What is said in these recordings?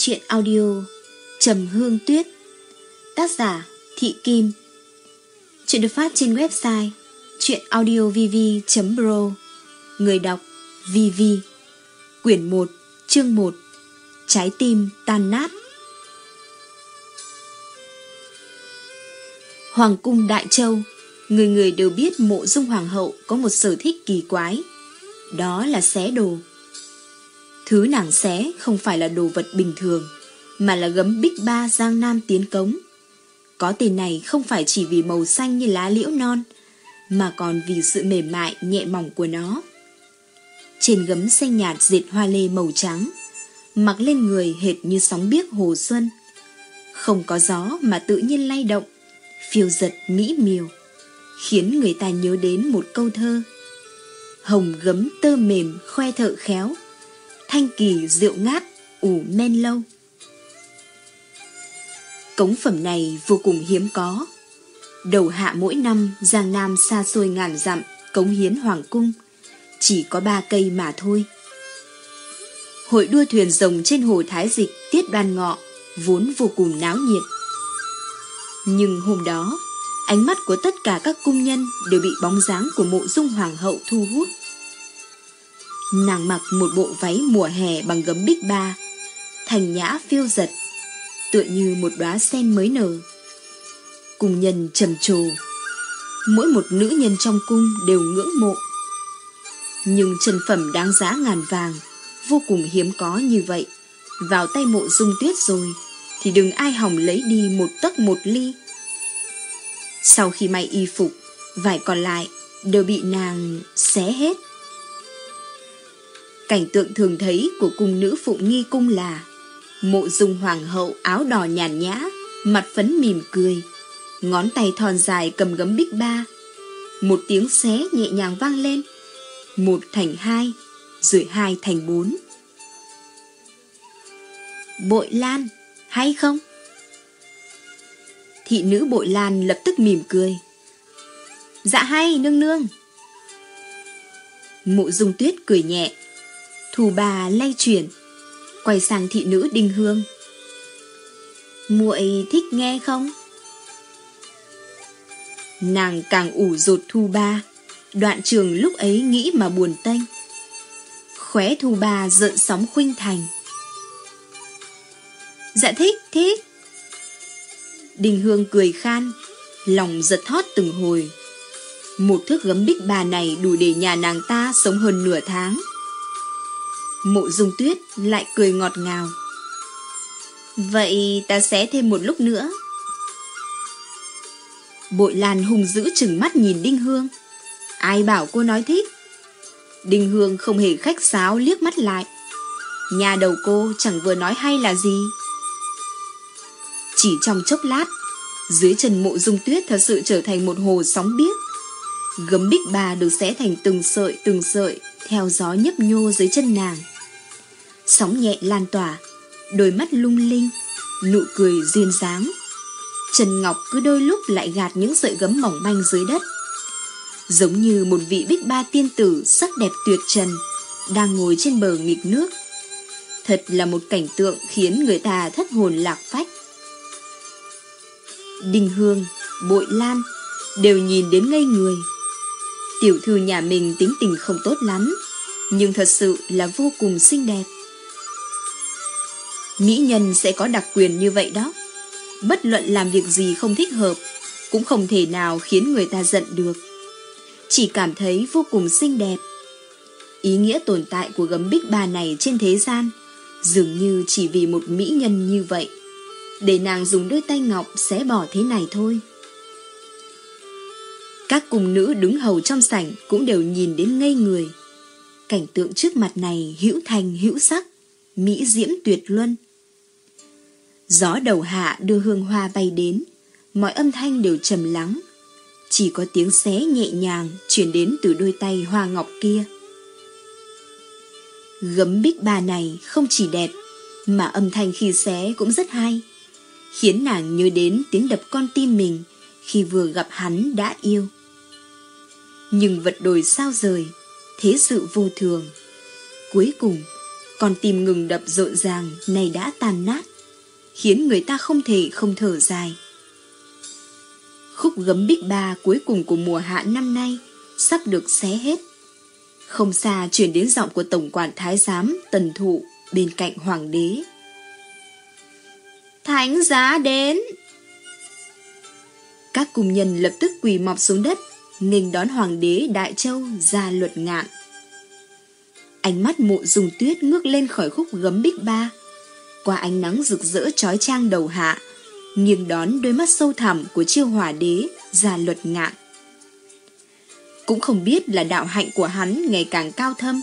truyện chuyện audio Trầm Hương Tuyết, Tác giả Thị Kim. Chuyện được phát trên website chuyenaudiovv.pro Người đọc VV Quyển 1 Chương 1 Trái tim tan nát. Hoàng cung Đại Châu, Người người đều biết mộ dung hoàng hậu có một sở thích kỳ quái. Đó là xé đồ. Thứ nàng xé không phải là đồ vật bình thường, mà là gấm bích ba giang nam tiến cống. Có tên này không phải chỉ vì màu xanh như lá liễu non, mà còn vì sự mềm mại, nhẹ mỏng của nó. Trên gấm xanh nhạt dệt hoa lê màu trắng, mặc lên người hệt như sóng biếc hồ xuân. Không có gió mà tự nhiên lay động, phiêu giật mỹ miều, khiến người ta nhớ đến một câu thơ. Hồng gấm tơ mềm khoe thợ khéo, thanh kỳ rượu ngát, ủ men lâu. Cống phẩm này vô cùng hiếm có. Đầu hạ mỗi năm Giang Nam xa xôi ngàn dặm cống hiến hoàng cung, chỉ có ba cây mà thôi. Hội đua thuyền rồng trên hồ Thái Dịch tiết đoan ngọ vốn vô cùng náo nhiệt. Nhưng hôm đó, ánh mắt của tất cả các cung nhân đều bị bóng dáng của mộ dung hoàng hậu thu hút. Nàng mặc một bộ váy mùa hè bằng gấm bích ba, thành nhã phiêu giật, tựa như một đóa sen mới nở. Cùng nhân trầm trồ, mỗi một nữ nhân trong cung đều ngưỡng mộ. Nhưng trần phẩm đáng giá ngàn vàng, vô cùng hiếm có như vậy, vào tay mộ dung tuyết rồi, thì đừng ai hỏng lấy đi một tấc một ly. Sau khi may y phục, vải còn lại đều bị nàng xé hết. Cảnh tượng thường thấy của cung nữ phụng nghi cung là Mộ dung hoàng hậu áo đỏ nhàn nhã, mặt phấn mỉm cười, ngón tay thon dài cầm gấm bích ba. Một tiếng xé nhẹ nhàng vang lên, một thành hai, rồi hai thành bốn. Bội Lan, hay không? Thị nữ Bội Lan lập tức mỉm cười. Dạ hay, nương nương. Mộ dung tuyết cười nhẹ, thù bà lay chuyển, quay sang thị nữ Đinh Hương. muội thích nghe không? Nàng càng ủ rột thu ba, đoạn trường lúc ấy nghĩ mà buồn tênh. Khóe thu ba giận sóng khuynh thành. Dạ thích, thích. đình Hương cười khan, lòng giật thót từng hồi. Một thước gấm bích bà này đủ để nhà nàng ta sống hơn nửa tháng. Mộ dung tuyết lại cười ngọt ngào. Vậy ta sẽ thêm một lúc nữa. Bội Lan hùng dữ chừng mắt nhìn Đinh Hương. Ai bảo cô nói thích? Đinh Hương không hề khách sáo liếc mắt lại. Nhà đầu cô chẳng vừa nói hay là gì. Chỉ trong chốc lát, dưới chân mộ dung tuyết thật sự trở thành một hồ sóng biếc. Gấm bích bà được xé thành từng sợi từng sợi theo gió nhấp nhô dưới chân nàng. Sóng nhẹ lan tỏa, đôi mắt lung linh, nụ cười duyên dáng. Trần Ngọc cứ đôi lúc lại gạt những sợi gấm mỏng manh dưới đất. Giống như một vị bích ba tiên tử sắc đẹp tuyệt trần, đang ngồi trên bờ nghịch nước. Thật là một cảnh tượng khiến người ta thất hồn lạc phách. Đình Hương, Bội Lan đều nhìn đến ngây người. Tiểu thư nhà mình tính tình không tốt lắm, nhưng thật sự là vô cùng xinh đẹp. Mỹ nhân sẽ có đặc quyền như vậy đó. Bất luận làm việc gì không thích hợp, cũng không thể nào khiến người ta giận được. Chỉ cảm thấy vô cùng xinh đẹp. Ý nghĩa tồn tại của gấm bích ba này trên thế gian dường như chỉ vì một mỹ nhân như vậy. Để nàng dùng đôi tay ngọc xé bỏ thế này thôi. Các cung nữ đứng hầu trong sảnh cũng đều nhìn đến ngây người. Cảnh tượng trước mặt này hữu thành hữu sắc, mỹ diễm tuyệt luân. Gió đầu hạ đưa hương hoa bay đến, mọi âm thanh đều trầm lắng. Chỉ có tiếng xé nhẹ nhàng chuyển đến từ đôi tay hoa ngọc kia. Gấm bích bà này không chỉ đẹp, mà âm thanh khi xé cũng rất hay, khiến nàng nhớ đến tiếng đập con tim mình khi vừa gặp hắn đã yêu. Nhưng vật đổi sao rời, thế sự vô thường. Cuối cùng, con tim ngừng đập rộn ràng này đã tan nát, khiến người ta không thể không thở dài. Khúc gấm bích ba cuối cùng của mùa hạ năm nay sắp được xé hết. Không xa chuyển đến giọng của Tổng quản Thái Giám Tần Thụ bên cạnh Hoàng đế. Thánh giá đến! Các cung nhân lập tức quỳ mọp xuống đất, nghênh đón Hoàng đế Đại Châu ra luật ngạn. Ánh mắt mộ dùng tuyết ngước lên khỏi khúc gấm bích ba. Qua ánh nắng rực rỡ trói trang đầu hạ, nghiêng đón đôi mắt sâu thẳm của chiêu hỏa đế ra luật ngạn. Cũng không biết là đạo hạnh của hắn ngày càng cao thâm,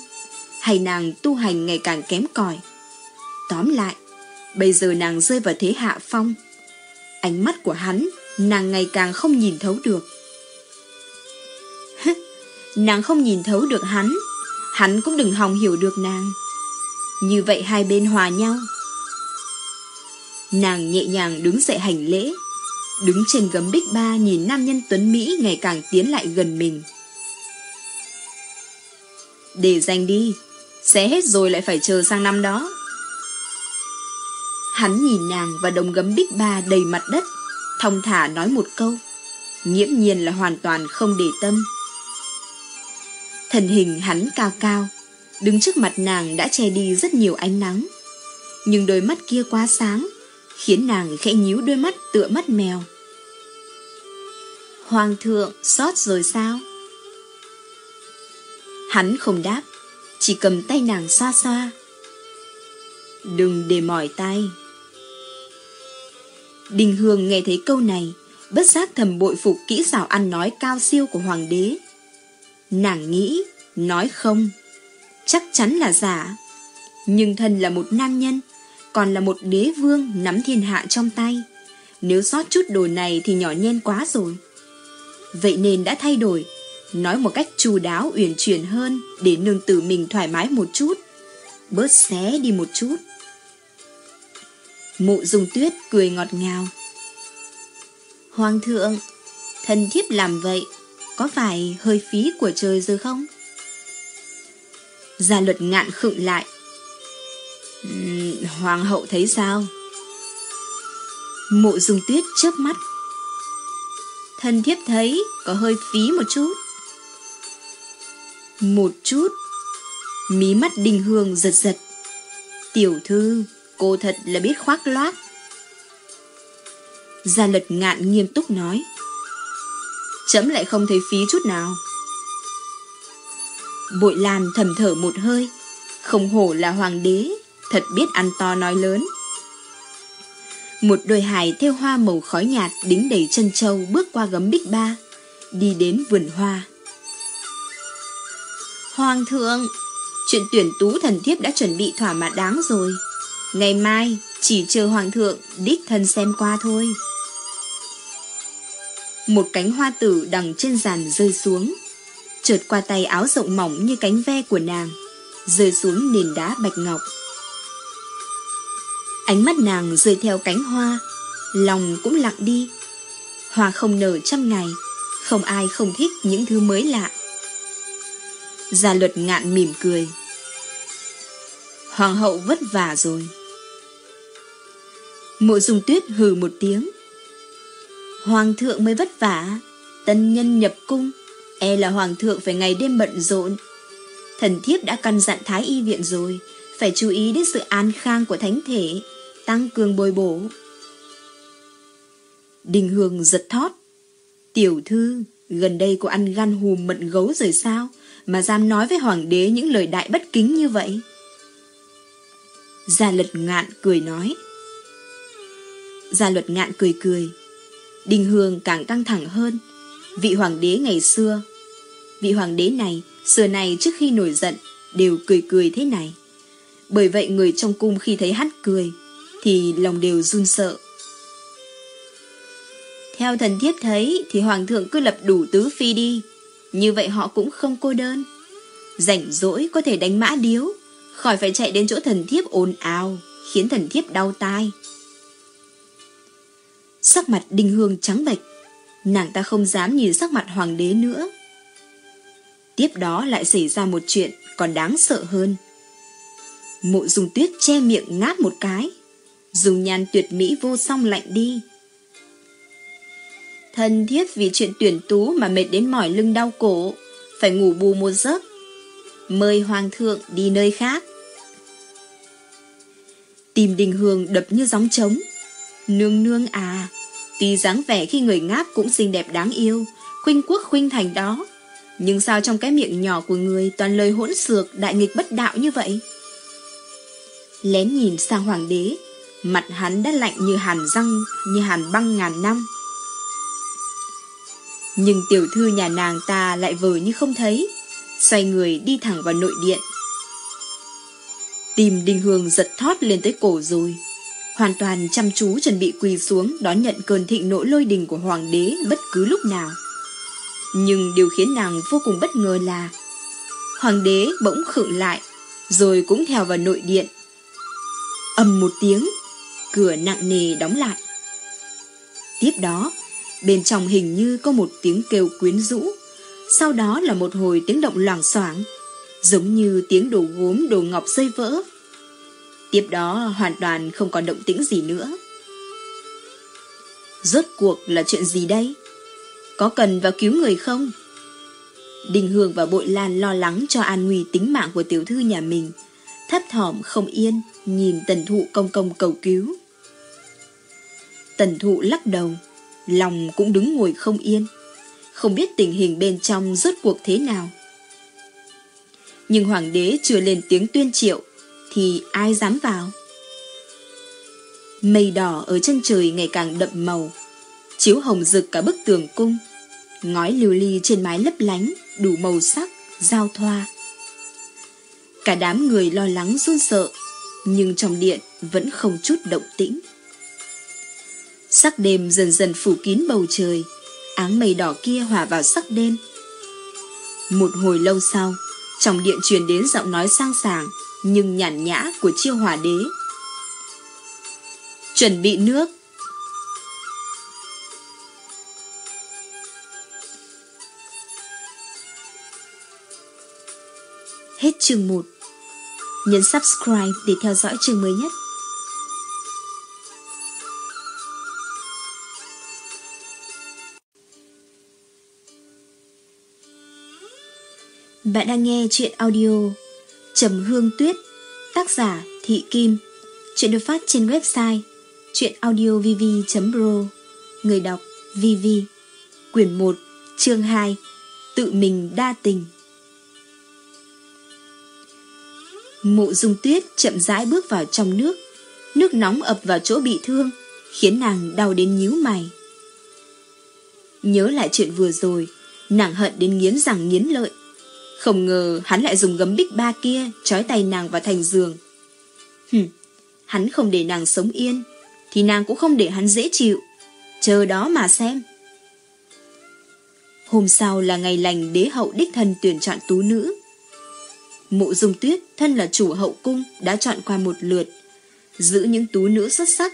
hay nàng tu hành ngày càng kém cỏi. Tóm lại, bây giờ nàng rơi vào thế hạ phong. Ánh mắt của hắn, nàng ngày càng không nhìn thấu được. nàng không nhìn thấu được hắn, hắn cũng đừng hòng hiểu được nàng. Như vậy hai bên hòa nhau. Nàng nhẹ nhàng đứng dậy hành lễ, đứng trên gấm bích ba nhìn nam nhân tuấn Mỹ ngày càng tiến lại gần mình. Để dành đi, sẽ hết rồi lại phải chờ sang năm đó. Hắn nhìn nàng và đồng gấm bích ba đầy mặt đất, thông thả nói một câu, nghiễm nhiên là hoàn toàn không để tâm. Thần hình hắn cao cao, đứng trước mặt nàng đã che đi rất nhiều ánh nắng. Nhưng đôi mắt kia quá sáng, khiến nàng khẽ nhíu đôi mắt tựa mắt mèo. Hoàng thượng sót rồi sao? Hắn không đáp, chỉ cầm tay nàng xa xa. Đừng để mỏi tay. Đình Hương nghe thấy câu này, bất giác thầm bội phục kỹ xảo ăn nói cao siêu của hoàng đế. Nàng nghĩ, nói không, chắc chắn là giả. Nhưng thân là một nam nhân, còn là một đế vương nắm thiên hạ trong tay. Nếu sót chút đồ này thì nhỏ nhen quá rồi. Vậy nên đã thay đổi, nói một cách chu đáo uyển chuyển hơn để nương tử mình thoải mái một chút, bớt xé đi một chút. Mụ dùng tuyết cười ngọt ngào. Hoàng thượng, thần thiếp làm vậy, có phải hơi phí của trời rồi không? Gia luật ngạn khựng lại. Uhm, hoàng hậu thấy sao? Mộ dung tuyết chớp mắt. Thần thiếp thấy có hơi phí một chút. Một chút. Mí mắt đình hương giật giật. Tiểu thư, cô thật là biết khoác loát. Gia lật ngạn nghiêm túc nói. Chấm lại không thấy phí chút nào. Bội Lan thầm thở một hơi. Không hổ là hoàng đế, thật biết ăn to nói lớn. Một đôi hài theo hoa màu khói nhạt đính đầy chân châu bước qua gấm bích ba, đi đến vườn hoa. Hoàng thượng, chuyện tuyển tú thần thiếp đã chuẩn bị thỏa mãn đáng rồi. Ngày mai chỉ chờ hoàng thượng đích thân xem qua thôi. Một cánh hoa tử đằng trên giàn rơi xuống, trượt qua tay áo rộng mỏng như cánh ve của nàng, rơi xuống nền đá bạch ngọc. Ánh mắt nàng rơi theo cánh hoa, lòng cũng lặng đi. Hoa không nở trăm ngày, không ai không thích những thứ mới lạ. Gia luật ngạn mỉm cười. Hoàng hậu vất vả rồi. Mộ dung tuyết hừ một tiếng. Hoàng thượng mới vất vả, tân nhân nhập cung, e là hoàng thượng phải ngày đêm bận rộn. Thần thiếp đã căn dặn thái y viện rồi, phải chú ý đến sự an khang của thánh thể, tăng cường bồi bổ. Đình Hương giật thót. Tiểu thư, gần đây cô ăn gan hùm mận gấu rồi sao, mà dám nói với hoàng đế những lời đại bất kính như vậy? Gia lật ngạn cười nói. Gia luật ngạn cười cười. Đình Hương càng căng thẳng hơn. Vị hoàng đế ngày xưa. Vị hoàng đế này, xưa này trước khi nổi giận, đều cười cười thế này. Bởi vậy người trong cung khi thấy hắn cười, thì lòng đều run sợ. Theo thần thiếp thấy thì hoàng thượng cứ lập đủ tứ phi đi, như vậy họ cũng không cô đơn. Rảnh rỗi có thể đánh mã điếu, khỏi phải chạy đến chỗ thần thiếp ồn ào, khiến thần thiếp đau tai. Sắc mặt đinh hương trắng bệch, nàng ta không dám nhìn sắc mặt hoàng đế nữa. Tiếp đó lại xảy ra một chuyện còn đáng sợ hơn. Mộ dùng tuyết che miệng ngáp một cái. Dùng nhan tuyệt mỹ vô song lạnh đi. Thân thiết vì chuyện tuyển tú mà mệt đến mỏi lưng đau cổ. Phải ngủ bù một giấc. Mời hoàng thượng đi nơi khác. Tìm đình hương đập như gióng trống. Nương nương à, tuy dáng vẻ khi người ngáp cũng xinh đẹp đáng yêu, khuynh quốc khuynh thành đó. Nhưng sao trong cái miệng nhỏ của người toàn lời hỗn xược đại nghịch bất đạo như vậy? Lén nhìn sang hoàng đế, mặt hắn đã lạnh như hàn răng, như hàn băng ngàn năm. Nhưng tiểu thư nhà nàng ta lại vờ như không thấy, xoay người đi thẳng vào nội điện. Tìm đình hương giật thót lên tới cổ rồi, hoàn toàn chăm chú chuẩn bị quỳ xuống đón nhận cơn thịnh nỗi lôi đình của hoàng đế bất cứ lúc nào. Nhưng điều khiến nàng vô cùng bất ngờ là Hoàng đế bỗng khựng lại Rồi cũng theo vào nội điện ầm một tiếng Cửa nặng nề đóng lại Tiếp đó Bên trong hình như có một tiếng kêu quyến rũ Sau đó là một hồi tiếng động loảng xoảng Giống như tiếng đồ gốm đồ ngọc rơi vỡ Tiếp đó hoàn toàn không còn động tĩnh gì nữa Rốt cuộc là chuyện gì đây? Có cần vào cứu người không? Đình Hương và Bội Lan lo lắng cho an nguy tính mạng của tiểu thư nhà mình. Thấp thỏm không yên, nhìn tần thụ công công cầu cứu. Tần thụ lắc đầu, lòng cũng đứng ngồi không yên. Không biết tình hình bên trong rốt cuộc thế nào. Nhưng hoàng đế chưa lên tiếng tuyên triệu, thì ai dám vào? Mây đỏ ở chân trời ngày càng đậm màu, chiếu hồng rực cả bức tường cung. Ngói lưu ly trên mái lấp lánh, đủ màu sắc, giao thoa. Cả đám người lo lắng run sợ, nhưng trong điện vẫn không chút động tĩnh. Sắc đêm dần dần phủ kín bầu trời, áng mây đỏ kia hòa vào sắc đêm. Một hồi lâu sau, trong điện truyền đến giọng nói sang sảng nhưng nhàn nhã của chiêu hòa đế. Chuẩn bị nước, Hết chương 1 Nhấn subscribe để theo dõi chương mới nhất. Bạn đang nghe chuyện audio Trầm Hương Tuyết Tác giả Thị Kim Chuyện được phát trên website chuyenaudiovv.pro Người đọc VV Quyển 1 Chương 2 Tự mình đa tình Mộ dung tuyết chậm rãi bước vào trong nước. Nước nóng ập vào chỗ bị thương, khiến nàng đau đến nhíu mày. Nhớ lại chuyện vừa rồi, nàng hận đến nghiến răng nghiến lợi. Không ngờ hắn lại dùng gấm bích ba kia trói tay nàng vào thành giường. Hừm, hắn không để nàng sống yên, thì nàng cũng không để hắn dễ chịu. Chờ đó mà xem. Hôm sau là ngày lành đế hậu đích thân tuyển chọn tú nữ. Mộ dung tuyết thân là chủ hậu cung đã chọn qua một lượt, giữ những tú nữ xuất sắc.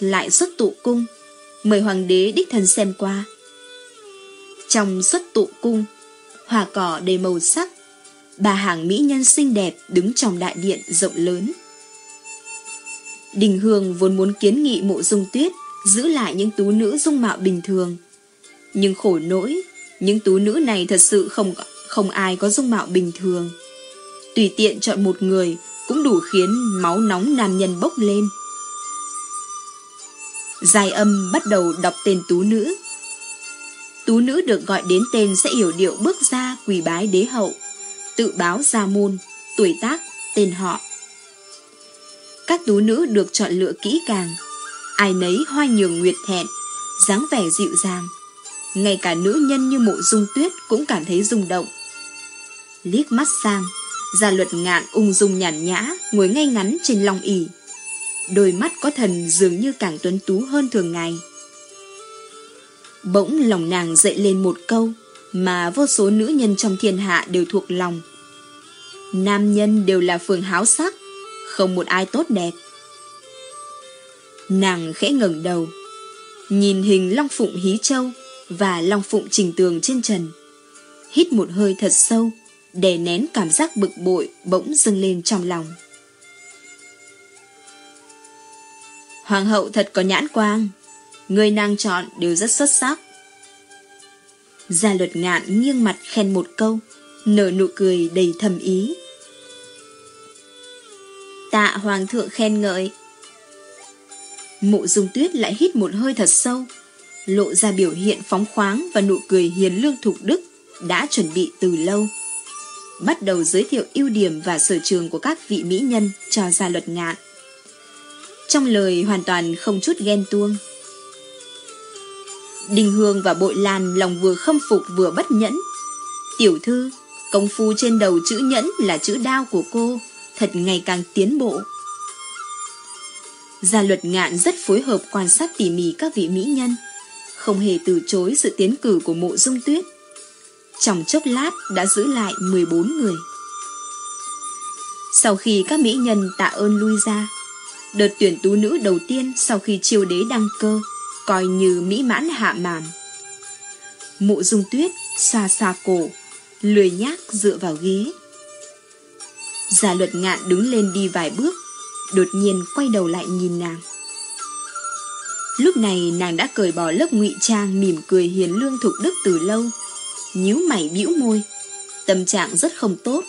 Lại xuất tụ cung, mời hoàng đế đích thân xem qua. Trong xuất tụ cung, hoa cỏ đầy màu sắc, bà hàng mỹ nhân xinh đẹp đứng trong đại điện rộng lớn. Đình Hương vốn muốn kiến nghị mộ dung tuyết giữ lại những tú nữ dung mạo bình thường. Nhưng khổ nỗi, những tú nữ này thật sự không không ai có dung mạo bình thường tùy tiện chọn một người cũng đủ khiến máu nóng nam nhân bốc lên. Dài âm bắt đầu đọc tên tú nữ. Tú nữ được gọi đến tên sẽ hiểu điệu bước ra quỳ bái đế hậu, tự báo gia môn, tuổi tác, tên họ. Các tú nữ được chọn lựa kỹ càng, ai nấy hoa nhường nguyệt thẹn, dáng vẻ dịu dàng. Ngay cả nữ nhân như mộ dung tuyết cũng cảm thấy rung động. Liếc mắt sang, Gia luật ngạn ung dung nhàn nhã, ngồi ngay ngắn trên long ỉ. Đôi mắt có thần dường như càng tuấn tú hơn thường ngày. Bỗng lòng nàng dậy lên một câu mà vô số nữ nhân trong thiên hạ đều thuộc lòng. Nam nhân đều là phường háo sắc, không một ai tốt đẹp. Nàng khẽ ngẩng đầu, nhìn hình Long Phụng Hí Châu và Long Phụng Trình Tường trên trần. Hít một hơi thật sâu, để nén cảm giác bực bội bỗng dâng lên trong lòng. Hoàng hậu thật có nhãn quang. Người nàng chọn đều rất xuất sắc. Gia luật ngạn nghiêng mặt khen một câu, nở nụ cười đầy thầm ý. Tạ hoàng thượng khen ngợi. Mộ dung tuyết lại hít một hơi thật sâu, lộ ra biểu hiện phóng khoáng và nụ cười hiền lương thục đức đã chuẩn bị từ lâu. Bắt đầu giới thiệu ưu điểm và sở trường của các vị mỹ nhân cho gia luật ngạn. Trong lời hoàn toàn không chút ghen tuông. Đình Hương và Bội Lan lòng vừa khâm phục vừa bất nhẫn. Tiểu thư, công phu trên đầu chữ nhẫn là chữ đao của cô, thật ngày càng tiến bộ. Gia luật ngạn rất phối hợp quan sát tỉ mỉ các vị mỹ nhân, không hề từ chối sự tiến cử của mộ dung tuyết. Trong chốc lát đã giữ lại 14 người. Sau khi các mỹ nhân tạ ơn lui ra, đợt tuyển tú nữ đầu tiên sau khi triều đế đăng cơ, coi như mỹ mãn hạ màn. Mụ dung tuyết, xa xa cổ, lười nhác dựa vào ghế. Gia luật ngạn đứng lên đi vài bước, đột nhiên quay đầu lại nhìn nàng. Lúc này nàng đã cởi bỏ lớp ngụy trang mỉm cười hiền lương thục đức từ lâu, nhíu mày bĩu môi, tâm trạng rất không tốt.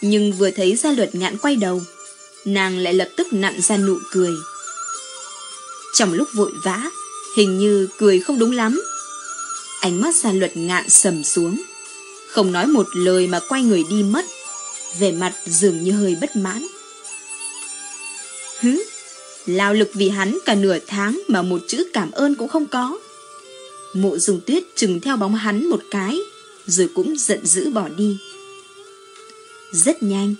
Nhưng vừa thấy gia luật ngạn quay đầu, nàng lại lập tức nặn ra nụ cười. Trong lúc vội vã, hình như cười không đúng lắm. Ánh mắt gia luật ngạn sầm xuống, không nói một lời mà quay người đi mất, vẻ mặt dường như hơi bất mãn. Hứ, lao lực vì hắn cả nửa tháng mà một chữ cảm ơn cũng không có. Mộ dùng tuyết chừng theo bóng hắn một cái, rồi cũng giận dữ bỏ đi. Rất nhanh,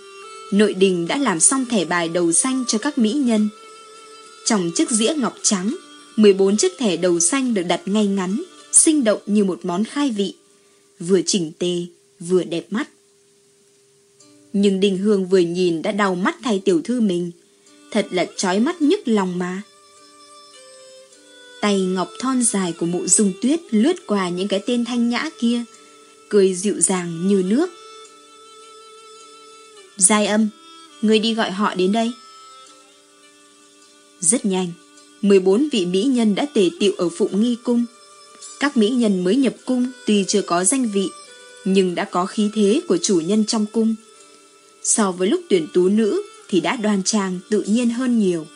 nội đình đã làm xong thẻ bài đầu xanh cho các mỹ nhân. Trong chiếc dĩa ngọc trắng, 14 chiếc thẻ đầu xanh được đặt ngay ngắn, sinh động như một món khai vị, vừa chỉnh tề, vừa đẹp mắt. Nhưng Đình Hương vừa nhìn đã đau mắt thay tiểu thư mình, thật là chói mắt nhức lòng mà. Tay ngọc thon dài của mụ dung tuyết lướt qua những cái tên thanh nhã kia, cười dịu dàng như nước. Giai âm, người đi gọi họ đến đây. Rất nhanh, 14 vị mỹ nhân đã tề tiệu ở Phụng Nghi Cung. Các mỹ nhân mới nhập cung tuy chưa có danh vị, nhưng đã có khí thế của chủ nhân trong cung. So với lúc tuyển tú nữ thì đã đoan trang tự nhiên hơn nhiều.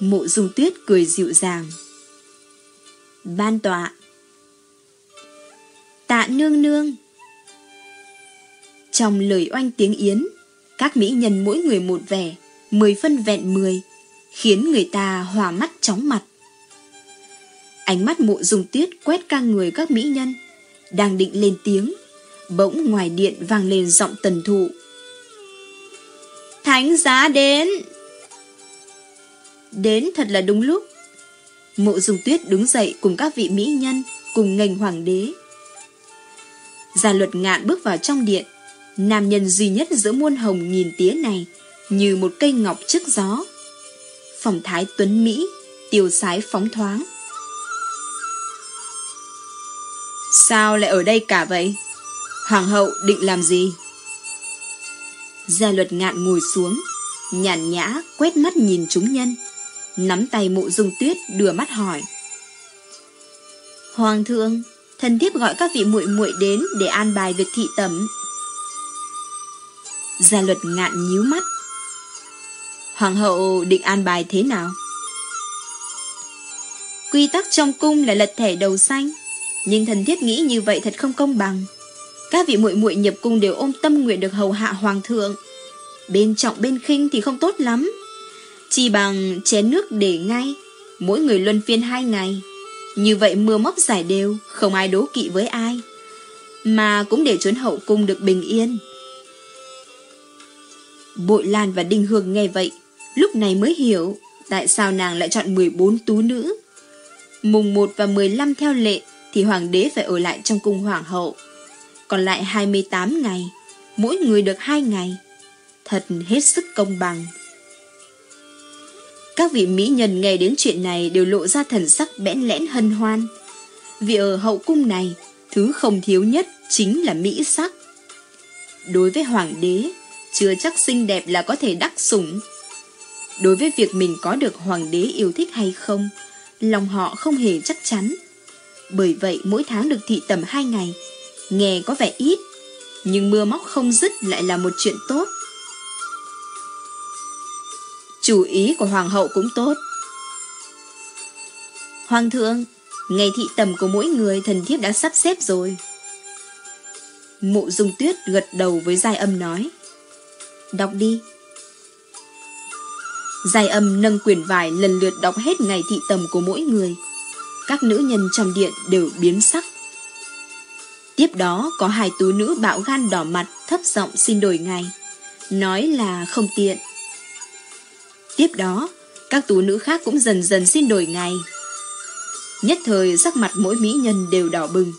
Mộ dung tuyết cười dịu dàng. Ban tọa. Tạ nương nương. Trong lời oanh tiếng yến, các mỹ nhân mỗi người một vẻ, mười phân vẹn mười, khiến người ta hòa mắt chóng mặt. Ánh mắt mộ dung tuyết quét ca người các mỹ nhân, đang định lên tiếng, bỗng ngoài điện vang lên giọng tần thụ. Thánh giá đến! Đến thật là đúng lúc. Mộ dung tuyết đứng dậy cùng các vị mỹ nhân, cùng ngành hoàng đế. Gia luật ngạn bước vào trong điện, nam nhân duy nhất giữa muôn hồng nghìn tía này, như một cây ngọc trước gió. Phòng thái tuấn Mỹ, tiêu sái phóng thoáng. Sao lại ở đây cả vậy? Hoàng hậu định làm gì? Gia luật ngạn ngồi xuống, nhàn nhã quét mắt nhìn chúng nhân, nắm tay mộ dung tuyết đưa mắt hỏi. Hoàng thượng, thần thiếp gọi các vị muội muội đến để an bài việc thị tẩm. Gia luật ngạn nhíu mắt. Hoàng hậu định an bài thế nào? Quy tắc trong cung là lật thẻ đầu xanh, nhưng thần thiết nghĩ như vậy thật không công bằng. Các vị muội muội nhập cung đều ôm tâm nguyện được hầu hạ hoàng thượng. Bên trọng bên khinh thì không tốt lắm. Chỉ bằng chén nước để ngay, mỗi người luân phiên hai ngày. Như vậy mưa móc giải đều, không ai đố kỵ với ai. Mà cũng để chốn hậu cung được bình yên. Bội Lan và Đinh Hương nghe vậy, lúc này mới hiểu tại sao nàng lại chọn 14 tú nữ. Mùng 1 và 15 theo lệ thì hoàng đế phải ở lại trong cung hoàng hậu còn lại 28 ngày, mỗi người được 2 ngày. Thật hết sức công bằng. Các vị mỹ nhân nghe đến chuyện này đều lộ ra thần sắc bẽn lẽn hân hoan. Vì ở hậu cung này, thứ không thiếu nhất chính là mỹ sắc. Đối với hoàng đế, chưa chắc xinh đẹp là có thể đắc sủng. Đối với việc mình có được hoàng đế yêu thích hay không, lòng họ không hề chắc chắn. Bởi vậy mỗi tháng được thị tầm hai ngày, nghe có vẻ ít, nhưng mưa móc không dứt lại là một chuyện tốt. Chủ ý của hoàng hậu cũng tốt. Hoàng thượng, ngày thị tầm của mỗi người thần thiếp đã sắp xếp rồi. Mộ dung tuyết gật đầu với giai âm nói. Đọc đi. Giai âm nâng quyển vải lần lượt đọc hết ngày thị tầm của mỗi người. Các nữ nhân trong điện đều biến sắc. Tiếp đó có hai tú nữ bạo gan đỏ mặt thấp giọng xin đổi ngày. Nói là không tiện. Tiếp đó, các tú nữ khác cũng dần dần xin đổi ngày. Nhất thời sắc mặt mỗi mỹ nhân đều đỏ bừng.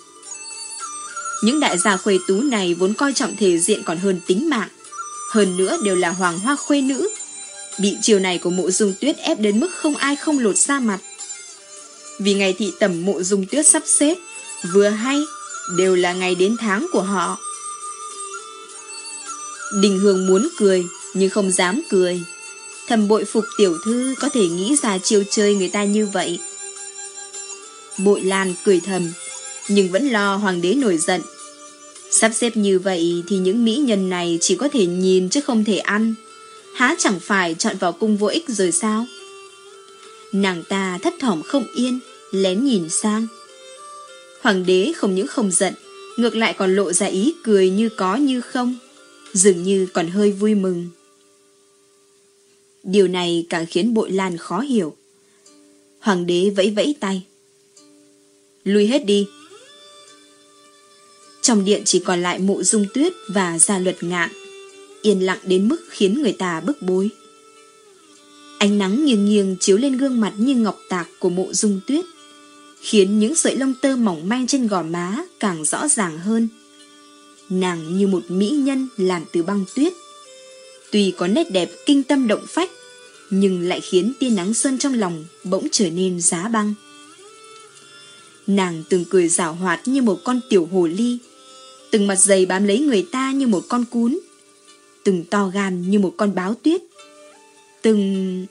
Những đại gia khuê tú này vốn coi trọng thể diện còn hơn tính mạng. Hơn nữa đều là hoàng hoa khuê nữ. Bị chiều này của mộ dung tuyết ép đến mức không ai không lột ra mặt. Vì ngày thị tẩm mộ dung tuyết sắp xếp, vừa hay, đều là ngày đến tháng của họ. Đình Hương muốn cười, nhưng không dám cười. Thầm bội phục tiểu thư có thể nghĩ ra chiêu chơi người ta như vậy. Bội Lan cười thầm, nhưng vẫn lo hoàng đế nổi giận. Sắp xếp như vậy thì những mỹ nhân này chỉ có thể nhìn chứ không thể ăn. Há chẳng phải chọn vào cung vô ích rồi sao? Nàng ta thất thỏm không yên, lén nhìn sang. Hoàng đế không những không giận, ngược lại còn lộ ra ý cười như có như không, dường như còn hơi vui mừng. Điều này càng khiến bội lan khó hiểu. Hoàng đế vẫy vẫy tay. Lui hết đi. Trong điện chỉ còn lại mộ dung tuyết và gia luật ngạn, yên lặng đến mức khiến người ta bức bối. Ánh nắng nghiêng nghiêng chiếu lên gương mặt như ngọc tạc của mộ dung tuyết, khiến những sợi lông tơ mỏng manh trên gò má càng rõ ràng hơn. Nàng như một mỹ nhân làm từ băng tuyết. Tuy có nét đẹp kinh tâm động phách, nhưng lại khiến tia nắng xuân trong lòng bỗng trở nên giá băng. Nàng từng cười rảo hoạt như một con tiểu hồ ly, từng mặt dày bám lấy người ta như một con cún, từng to gan như một con báo tuyết, từng...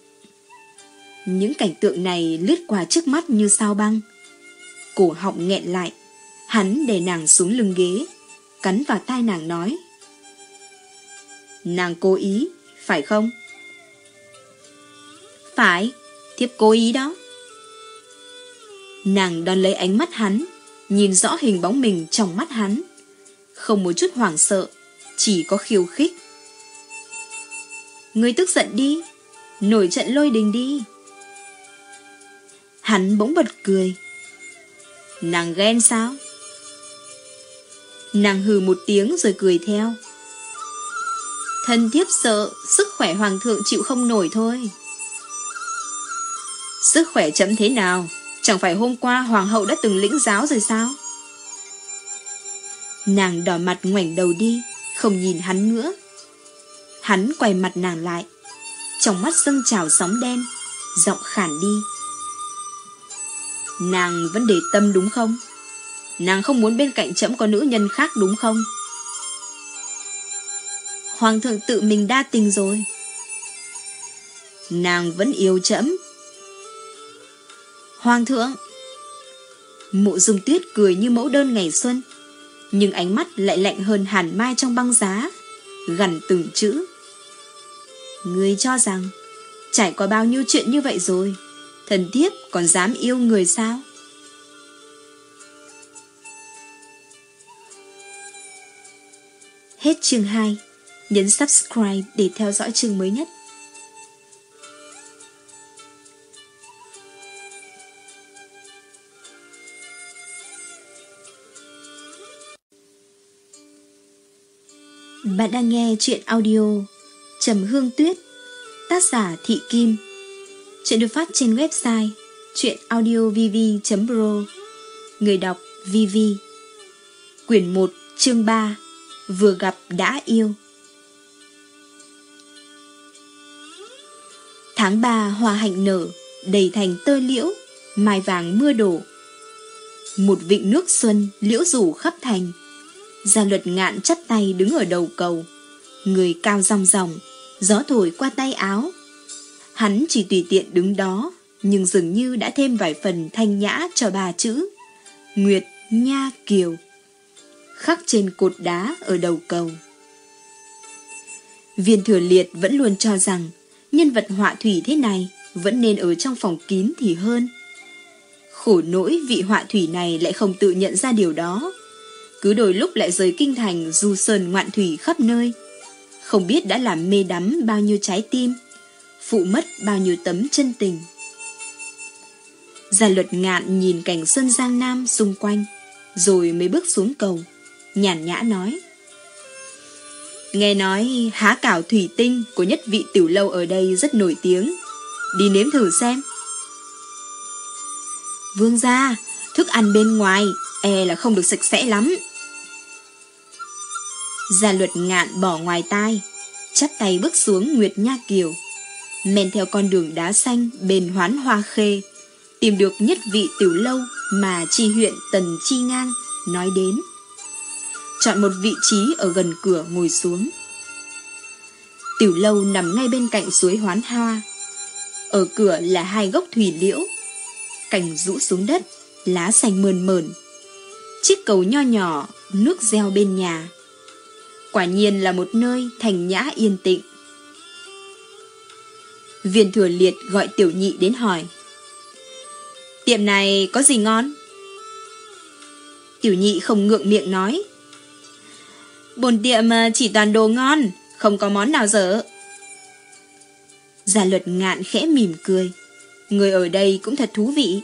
Những cảnh tượng này lướt qua trước mắt như sao băng. Cổ họng nghẹn lại, hắn để nàng xuống lưng ghế, cắn vào tai nàng nói. Nàng cố ý, phải không? Phải, thiếp cố ý đó. Nàng đón lấy ánh mắt hắn, nhìn rõ hình bóng mình trong mắt hắn. Không một chút hoảng sợ, chỉ có khiêu khích. Ngươi tức giận đi, nổi trận lôi đình đi. Hắn bỗng bật cười. Nàng ghen sao? Nàng hừ một tiếng rồi cười theo. Thân thiếp sợ, sức khỏe hoàng thượng chịu không nổi thôi. Sức khỏe chậm thế nào? Chẳng phải hôm qua hoàng hậu đã từng lĩnh giáo rồi sao? Nàng đỏ mặt ngoảnh đầu đi, không nhìn hắn nữa. Hắn quay mặt nàng lại, trong mắt dâng trào sóng đen, giọng khản đi. Nàng vẫn để tâm đúng không? Nàng không muốn bên cạnh trẫm có nữ nhân khác đúng không? Hoàng thượng tự mình đa tình rồi. Nàng vẫn yêu trẫm. Hoàng thượng! Mộ dung tuyết cười như mẫu đơn ngày xuân, nhưng ánh mắt lại lạnh hơn hàn mai trong băng giá, gần từng chữ. Ngươi cho rằng, trải qua bao nhiêu chuyện như vậy rồi, thần thiếp còn dám yêu người sao? Hết chương 2, nhấn subscribe để theo dõi chương mới nhất. Bạn đang nghe chuyện audio Trầm Hương Tuyết Tác giả Thị Kim. Chuyện được phát trên website chuyenaudiovv.pro Người đọc VV Quyển 1 chương 3 Vừa gặp đã yêu. Tháng 3 hoa hạnh nở Đầy thành tơ liễu Mai vàng mưa đổ. Một vịnh nước xuân liễu rủ khắp thành. Gia luật ngạn chắp tay đứng ở đầu cầu. Người cao rong ròng, gió thổi qua tay áo. Hắn chỉ tùy tiện đứng đó, nhưng dường như đã thêm vài phần thanh nhã cho ba chữ. Nguyệt Nha Kiều. Khắc trên cột đá ở đầu cầu. Viên thừa liệt vẫn luôn cho rằng nhân vật họa thủy thế này vẫn nên ở trong phòng kín thì hơn. Khổ nỗi vị họa thủy này lại không tự nhận ra điều đó. Cứ đôi lúc lại rời kinh thành du sơn ngoạn thủy khắp nơi. Không biết đã làm mê đắm bao nhiêu trái tim, phụ mất bao nhiêu tấm chân tình. Gia luật ngạn nhìn cảnh xuân giang nam xung quanh, rồi mới bước xuống cầu, nhàn nhã nói. Nghe nói há cảo thủy tinh của nhất vị tiểu lâu ở đây rất nổi tiếng. Đi nếm thử xem. Vương gia, thức ăn bên ngoài e là không được sạch sẽ lắm. Gia luật ngạn bỏ ngoài tai, chắp tay bước xuống Nguyệt Nha Kiều, men theo con đường đá xanh bên hoán hoa khê, tìm được nhất vị tiểu lâu mà chi huyện Tần Chi Ngang nói đến. Chọn một vị trí ở gần cửa ngồi xuống. Tiểu lâu nằm ngay bên cạnh suối hoán hoa. Ở cửa là hai gốc thủy liễu, cành rũ xuống đất, lá xanh mờn mờn. Chiếc cầu nho nhỏ, nước reo bên nhà. Quả nhiên là một nơi thành nhã yên tịnh Viên thừa liệt gọi tiểu nhị đến hỏi. Tiệm này có gì ngon? Tiểu nhị không ngượng miệng nói. Bồn tiệm ờ, chỉ toàn đồ ngon, không có món nào dở. Gia luật ngạn khẽ mỉm cười. Người ở đây cũng thật thú vị.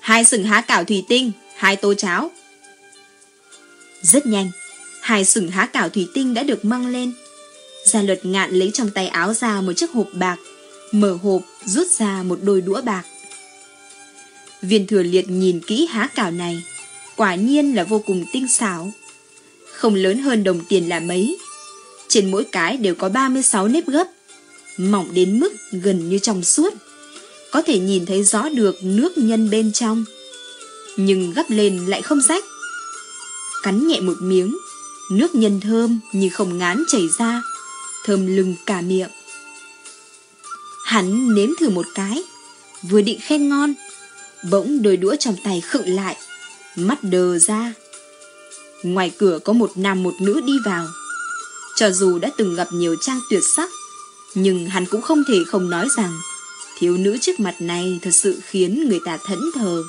Hai sừng há cảo thủy tinh, hai tô cháo. Rất nhanh, hai sừng há cảo thủy tinh đã được mang lên. Gia luật ngạn lấy trong tay áo ra một chiếc hộp bạc, mở hộp rút ra một đôi đũa bạc. Viên thừa liệt nhìn kỹ há cảo này, quả nhiên là vô cùng tinh xảo. Không lớn hơn đồng tiền là mấy. Trên mỗi cái đều có 36 nếp gấp, mỏng đến mức gần như trong suốt. Có thể nhìn thấy rõ được nước nhân bên trong. Nhưng gấp lên lại không rách. Cắn nhẹ một miếng, nước nhân thơm như không ngán chảy ra, thơm lừng cả miệng. Hắn nếm thử một cái, vừa định khen ngon, bỗng đôi đũa trong tay khựng lại, mắt đờ ra. Ngoài cửa có một nam một nữ đi vào. Cho dù đã từng gặp nhiều trang tuyệt sắc, nhưng hắn cũng không thể không nói rằng thiếu nữ trước mặt này thật sự khiến người ta thẫn thờ.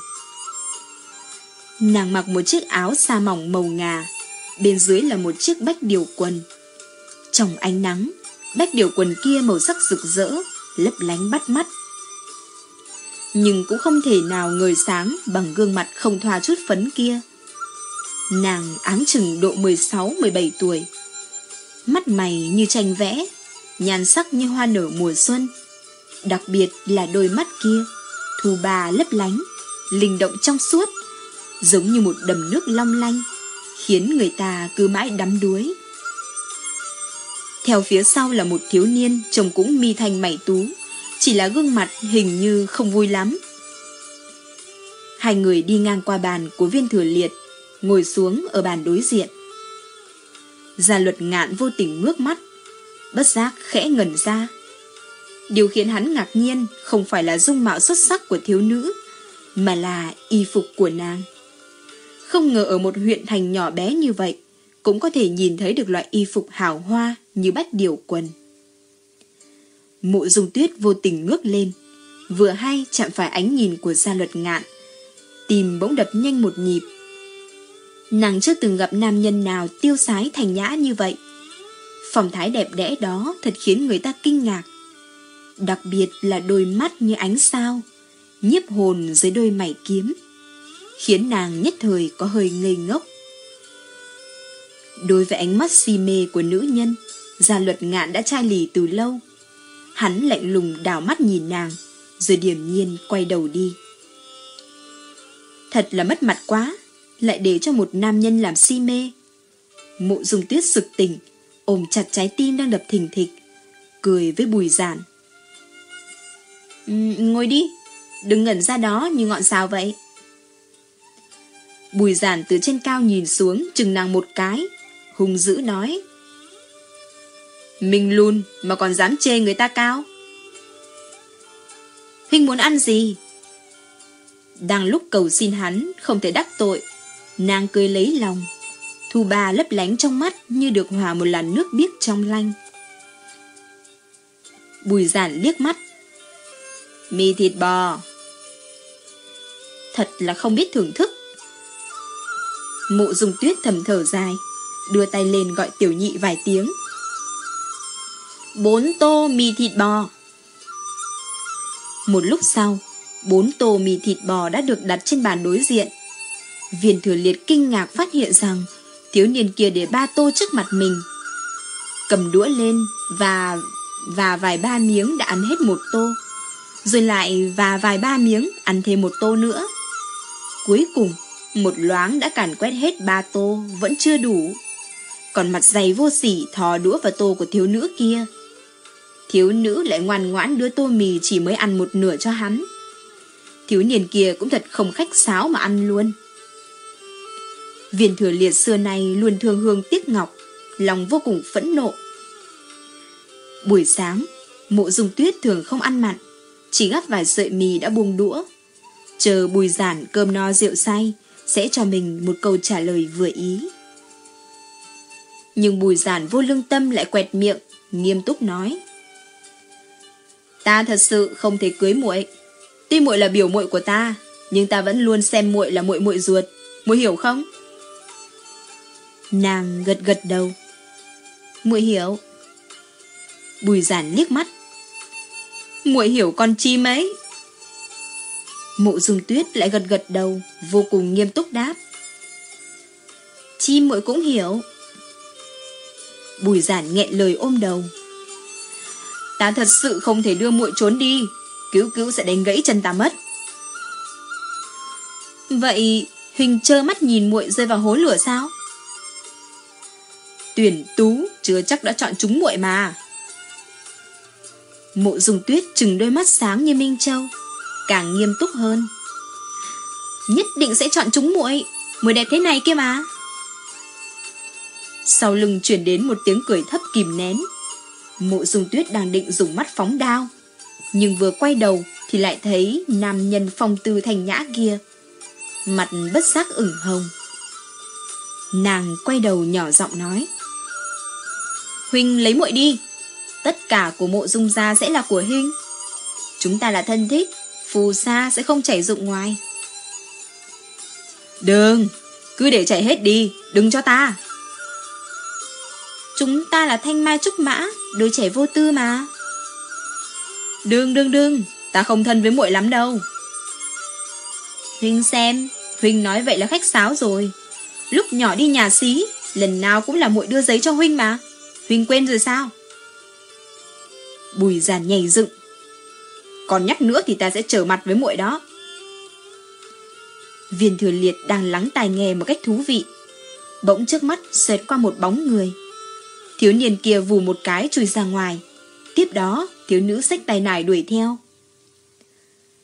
Nàng mặc một chiếc áo sa mỏng màu ngà, bên dưới là một chiếc bách điều quần. Trong ánh nắng, bách điều quần kia màu sắc rực rỡ, lấp lánh bắt mắt. Nhưng cũng không thể nào ngời sáng bằng gương mặt không thoa chút phấn kia. Nàng áng chừng độ 16-17 tuổi. Mắt mày như tranh vẽ, nhan sắc như hoa nở mùa xuân. Đặc biệt là đôi mắt kia, thù bà lấp lánh, linh động trong suốt, giống như một đầm nước long lanh, khiến người ta cứ mãi đắm đuối. Theo phía sau là một thiếu niên trông cũng mi thanh mảy tú, chỉ là gương mặt hình như không vui lắm. Hai người đi ngang qua bàn của viên thừa liệt, ngồi xuống ở bàn đối diện. Gia luật ngạn vô tình ngước mắt, bất giác khẽ ngẩn ra. Điều khiến hắn ngạc nhiên không phải là dung mạo xuất sắc của thiếu nữ, mà là y phục của nàng. Không ngờ ở một huyện thành nhỏ bé như vậy, cũng có thể nhìn thấy được loại y phục hào hoa như bách điều quần. Mộ dung tuyết vô tình ngước lên, vừa hay chạm phải ánh nhìn của gia luật ngạn. Tìm bỗng đập nhanh một nhịp. Nàng chưa từng gặp nam nhân nào tiêu sái thành nhã như vậy. Phong thái đẹp đẽ đó thật khiến người ta kinh ngạc. Đặc biệt là đôi mắt như ánh sao, nhiếp hồn dưới đôi mảy kiếm, khiến nàng nhất thời có hơi ngây ngốc. Đối với ánh mắt si mê của nữ nhân, gia luật ngạn đã chai lì từ lâu. Hắn lạnh lùng đảo mắt nhìn nàng, rồi điềm nhiên quay đầu đi. Thật là mất mặt quá, lại để cho một nam nhân làm si mê. Mộ dùng tuyết sực tỉnh, ôm chặt trái tim đang đập thình thịch, cười với bùi giản. Ngồi đi, đừng ngẩn ra đó như ngọn sao vậy. Bùi giản từ trên cao nhìn xuống chừng nàng một cái, hung dữ nói. Mình lùn mà còn dám chê người ta cao. Huynh muốn ăn gì? Đang lúc cầu xin hắn, không thể đắc tội. Nàng cười lấy lòng. Thu ba lấp lánh trong mắt như được hòa một làn nước biếc trong lanh. Bùi giản liếc mắt. Mì thịt bò. Thật là không biết thưởng thức. Mộ dùng tuyết thầm thở dài, đưa tay lên gọi tiểu nhị vài tiếng. Bốn tô mì thịt bò. Một lúc sau, bốn tô mì thịt bò đã được đặt trên bàn đối diện. Viên thừa liệt kinh ngạc phát hiện rằng thiếu niên kia để ba tô trước mặt mình. Cầm đũa lên và và vài ba miếng đã ăn hết một tô. Rồi lại và vài ba miếng ăn thêm một tô nữa. Cuối cùng, một loáng đã càn quét hết ba tô, vẫn chưa đủ. Còn mặt dày vô sỉ thò đũa vào tô của thiếu nữ kia. Thiếu nữ lại ngoan ngoãn đưa tô mì chỉ mới ăn một nửa cho hắn. Thiếu niên kia cũng thật không khách sáo mà ăn luôn. Viên thừa liệt xưa nay luôn thương hương tiếc ngọc, lòng vô cùng phẫn nộ. Buổi sáng, mộ dung tuyết thường không ăn mặn, chỉ gắp vài sợi mì đã buông đũa. Chờ bùi giản cơm no rượu say, sẽ cho mình một câu trả lời vừa ý. Nhưng bùi giản vô lương tâm lại quẹt miệng, nghiêm túc nói. Ta thật sự không thể cưới muội. Tuy muội là biểu muội của ta, nhưng ta vẫn luôn xem muội là muội muội ruột. Muội hiểu không? Nàng gật gật đầu. Muội hiểu. Bùi giản liếc mắt. Muội hiểu con chi mấy? Mộ dung tuyết lại gật gật đầu, vô cùng nghiêm túc đáp. Chi muội cũng hiểu. Bùi giản nghẹn lời ôm đầu. Ta thật sự không thể đưa muội trốn đi, cứu cứu sẽ đánh gãy chân ta mất. Vậy Huỳnh trơ mắt nhìn muội rơi vào hố lửa sao? Tuyển tú chưa chắc đã chọn chúng muội mà. Mộ dùng tuyết trừng đôi mắt sáng như Minh Châu, càng nghiêm túc hơn. Nhất định sẽ chọn chúng muội, muội đẹp thế này kia mà. Sau lưng chuyển đến một tiếng cười thấp kìm nén. Mộ dung tuyết đang định dùng mắt phóng đao, nhưng vừa quay đầu thì lại thấy nam nhân phong tư thành nhã kia. Mặt bất giác ửng hồng. Nàng quay đầu nhỏ giọng nói. Huynh lấy muội đi. Tất cả của mộ dung gia sẽ là của Huynh. Chúng ta là thân thích, phù sa sẽ không chảy dụng ngoài. Đừng, cứ để chạy hết đi, đừng cho ta. Chúng ta là thanh mai trúc mã, đứa trẻ vô tư mà. Đừng đừng đừng, ta không thân với muội lắm đâu. Huynh xem, Huynh nói vậy là khách sáo rồi. Lúc nhỏ đi nhà xí, lần nào cũng là muội đưa giấy cho Huynh mà. Huynh quên rồi sao? Bùi giàn nhảy dựng. Còn nhắc nữa thì ta sẽ trở mặt với muội đó. Viên thừa liệt đang lắng tai nghe một cách thú vị. Bỗng trước mắt xẹt qua một bóng người. Thiếu niên kia vù một cái chui ra ngoài. Tiếp đó, thiếu nữ xách tay nải đuổi theo.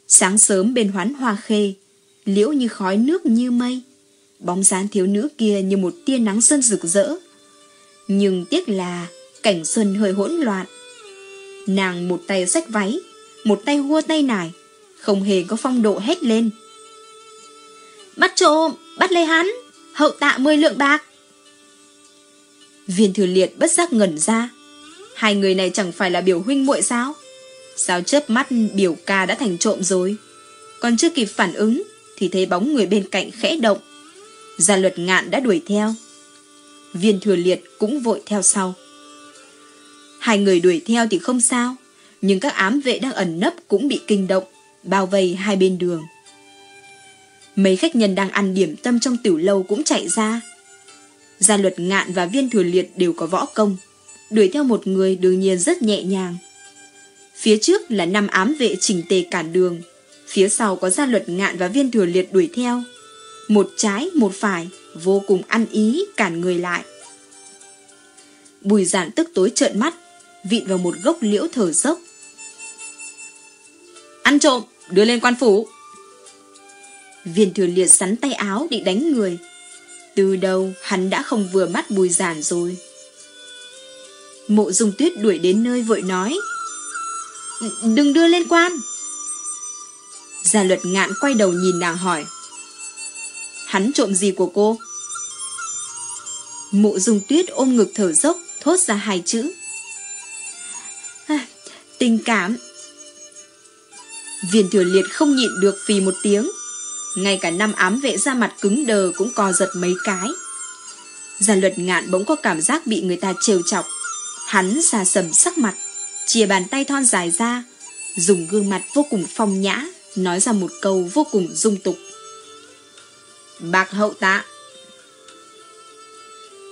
Sáng sớm bên hoán hoa khê, liễu như khói nước như mây. Bóng dáng thiếu nữ kia như một tia nắng xuân rực rỡ. Nhưng tiếc là cảnh xuân hơi hỗn loạn. Nàng một tay xách váy, một tay hua tay nải, không hề có phong độ hét lên. Bắt trộm, bắt lấy hắn, hậu tạ mười lượng bạc. Viên thừa liệt bất giác ngẩn ra. Hai người này chẳng phải là biểu huynh muội sao? Sao chớp mắt biểu ca đã thành trộm rồi? Còn chưa kịp phản ứng thì thấy bóng người bên cạnh khẽ động. Gia luật ngạn đã đuổi theo. Viên thừa liệt cũng vội theo sau. Hai người đuổi theo thì không sao, nhưng các ám vệ đang ẩn nấp cũng bị kinh động, bao vây hai bên đường. Mấy khách nhân đang ăn điểm tâm trong tiểu lâu cũng chạy ra. Gia luật ngạn và viên thừa liệt đều có võ công, đuổi theo một người đương nhiên rất nhẹ nhàng. Phía trước là năm ám vệ chỉnh tề cản đường, phía sau có gia luật ngạn và viên thừa liệt đuổi theo. Một trái, một phải, vô cùng ăn ý cản người lại. Bùi giản tức tối trợn mắt, vịn vào một gốc liễu thở dốc. Ăn trộm, đưa lên quan phủ. Viên thừa liệt sắn tay áo định đánh người. Từ đầu hắn đã không vừa mắt bùi giản rồi. Mộ dung tuyết đuổi đến nơi vội nói. Đừng đưa lên quan. Gia luật ngạn quay đầu nhìn nàng hỏi. Hắn trộm gì của cô? Mộ dung tuyết ôm ngực thở dốc, thốt ra hai chữ. À, tình cảm. Viên thừa liệt không nhịn được vì một tiếng. Ngay cả năm ám vệ ra mặt cứng đờ cũng co giật mấy cái. Gia luật ngạn bỗng có cảm giác bị người ta trêu chọc. Hắn xa sầm sắc mặt, chia bàn tay thon dài ra, dùng gương mặt vô cùng phong nhã, nói ra một câu vô cùng dung tục. Bạc hậu tạ.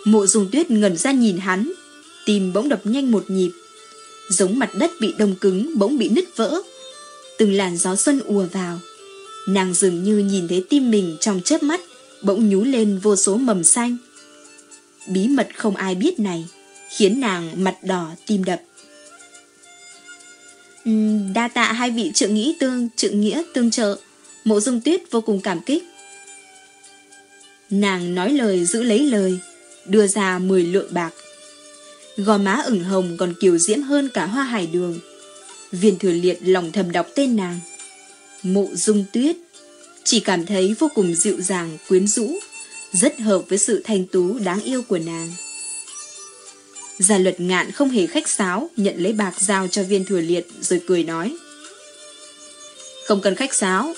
Mộ dùng tuyết ngẩn ra nhìn hắn, tim bỗng đập nhanh một nhịp. Giống mặt đất bị đông cứng bỗng bị nứt vỡ. Từng làn gió xuân ùa vào. Nàng dường như nhìn thấy tim mình trong chớp mắt, bỗng nhú lên vô số mầm xanh. Bí mật không ai biết này, khiến nàng mặt đỏ tim đập. đa tạ hai vị trượng nghĩ tương, trượng nghĩa tương trợ, mộ dung tuyết vô cùng cảm kích. Nàng nói lời giữ lấy lời, đưa ra 10 lượng bạc. Gò má ửng hồng còn kiều diễm hơn cả hoa hải đường. Viên thừa liệt lòng thầm đọc tên nàng. Mộ dung tuyết, chỉ cảm thấy vô cùng dịu dàng, quyến rũ, rất hợp với sự thanh tú đáng yêu của nàng. Gia luật ngạn không hề khách sáo, nhận lấy bạc giao cho viên thừa liệt rồi cười nói. Không cần khách sáo.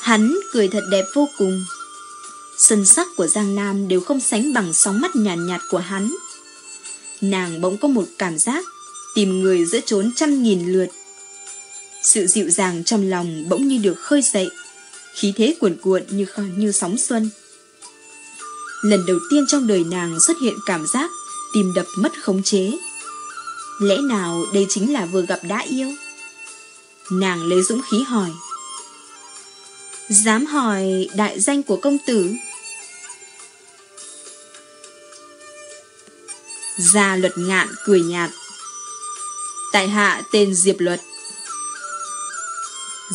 Hắn cười thật đẹp vô cùng. Sân sắc của Giang Nam đều không sánh bằng sóng mắt nhàn nhạt, nhạt của hắn. Nàng bỗng có một cảm giác tìm người giữa trốn trăm nghìn lượt. Sự dịu dàng trong lòng bỗng như được khơi dậy, khí thế cuồn cuộn như như sóng xuân. Lần đầu tiên trong đời nàng xuất hiện cảm giác tìm đập mất khống chế. Lẽ nào đây chính là vừa gặp đã yêu? Nàng lấy dũng khí hỏi. Dám hỏi đại danh của công tử? Gia luật ngạn cười nhạt. Tại hạ tên Diệp Luật.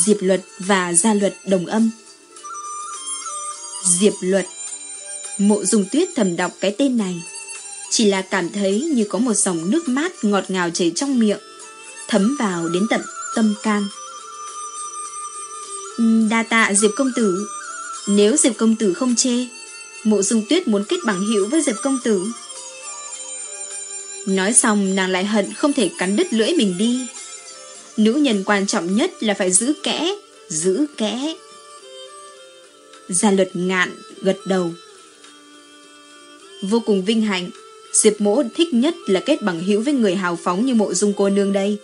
Diệp Luật và Gia Luật đồng âm. Diệp Luật. Mộ dùng tuyết thầm đọc cái tên này. Chỉ là cảm thấy như có một dòng nước mát ngọt ngào chảy trong miệng, Thấm vào đến tận tâm can. Ừ, đa tạ Diệp Công Tử. Nếu Diệp Công Tử không chê, Mộ dung tuyết muốn kết bằng hữu với Diệp Công Tử. Nói xong, nàng lại hận không thể cắn đứt lưỡi mình đi. Nữ nhân quan trọng nhất là phải giữ kẽ Giữ kẽ. Gia luật ngạn gật đầu. Vô cùng vinh hạnh, Diệp mỗ thích nhất là kết bằng hữu với người hào phóng như mộ dung cô nương đây.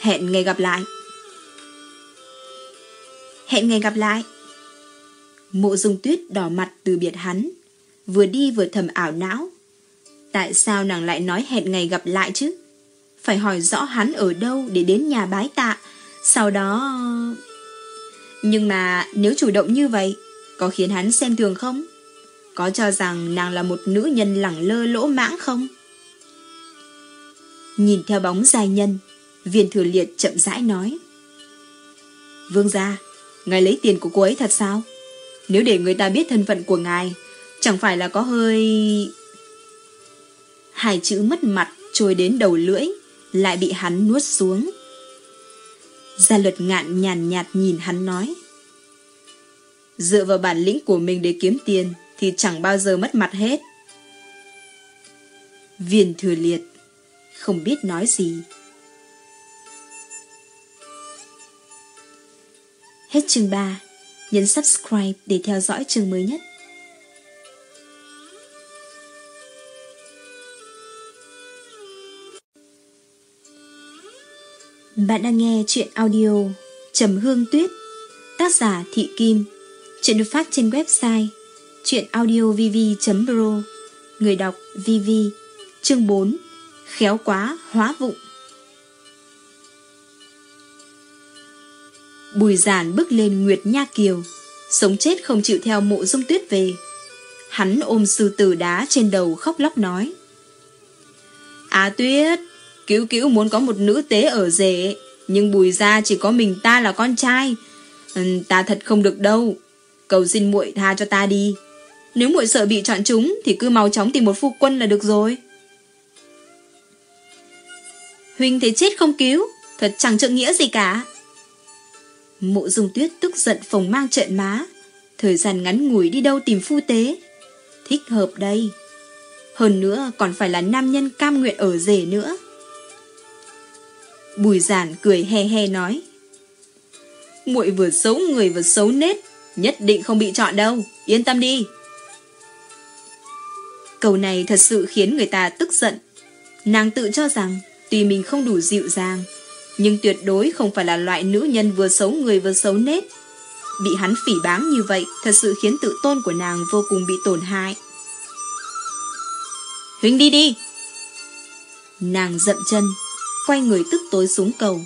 Hẹn ngày gặp lại. Hẹn ngày gặp lại. Mộ dung tuyết đỏ mặt từ biệt hắn, Vừa đi vừa thầm ảo não. Tại sao nàng lại nói hẹn ngày gặp lại chứ Phải hỏi rõ hắn ở đâu để đến nhà bái tạ Sau đó... Nhưng mà nếu chủ động như vậy, Có khiến hắn xem thường không? Có cho rằng nàng là một nữ nhân lẳng lơ lỗ mãng không? Nhìn theo bóng dài nhân, Viên thừa liệt chậm rãi nói Vương gia, Ngài lấy tiền của cô ấy thật sao? Nếu để người ta biết thân phận của ngài, Chẳng phải là có hơi... Hai chữ mất mặt trôi đến đầu lưỡi, Lại bị hắn nuốt xuống. Gia luật ngạn nhàn nhạt nhìn hắn nói, Dựa vào bản lĩnh của mình để kiếm tiền Thì chẳng bao giờ mất mặt hết. Viên thừa liệt Không biết nói gì. Hết chương 3 Nhấn subscribe để theo dõi chương mới nhất. Bạn đang nghe chuyện audio Trầm Hương Tuyết, Tác giả Thị Kim. Chuyện được phát trên website chuyenaudiovv.pro Người đọc VV Chương 4 Khéo quá, hóa vụng Bùi giản bước lên Nguyệt Nha Kiều, Sống chết không chịu theo mộ dung tuyết về. Hắn ôm sư tử đá trên đầu khóc lóc nói À tuyết Cứu cứu muốn có một nữ tế ở rể Nhưng bùi ra chỉ có mình ta là con trai. Ừ, Ta thật không được đâu. Cầu xin muội tha cho ta đi. Nếu muội sợ bị chọn chúng Thì cứ mau chóng tìm một phu quân là được rồi. Huynh thấy chết không cứu Thật chẳng trượng nghĩa gì cả. Mộ dung tuyết tức giận phồng mang trợn má. Thời gian ngắn ngủi đi đâu tìm phu tế. Thích hợp đây. Hơn nữa còn phải là nam nhân cam nguyện ở rể nữa. Bùi giản cười he he nói. Muội vừa xấu người vừa xấu nết, Nhất định không bị chọn đâu. Yên tâm đi. Câu này thật sự khiến người ta tức giận. Nàng tự cho rằng, Tuy mình không đủ dịu dàng, Nhưng tuyệt đối không phải là loại nữ nhân Vừa xấu người vừa xấu nết. Bị hắn phỉ báng như vậy, Thật sự khiến tự tôn của nàng vô cùng bị tổn hại. Huynh đi đi. Nàng dậm chân Quay người tức tối xuống cầu.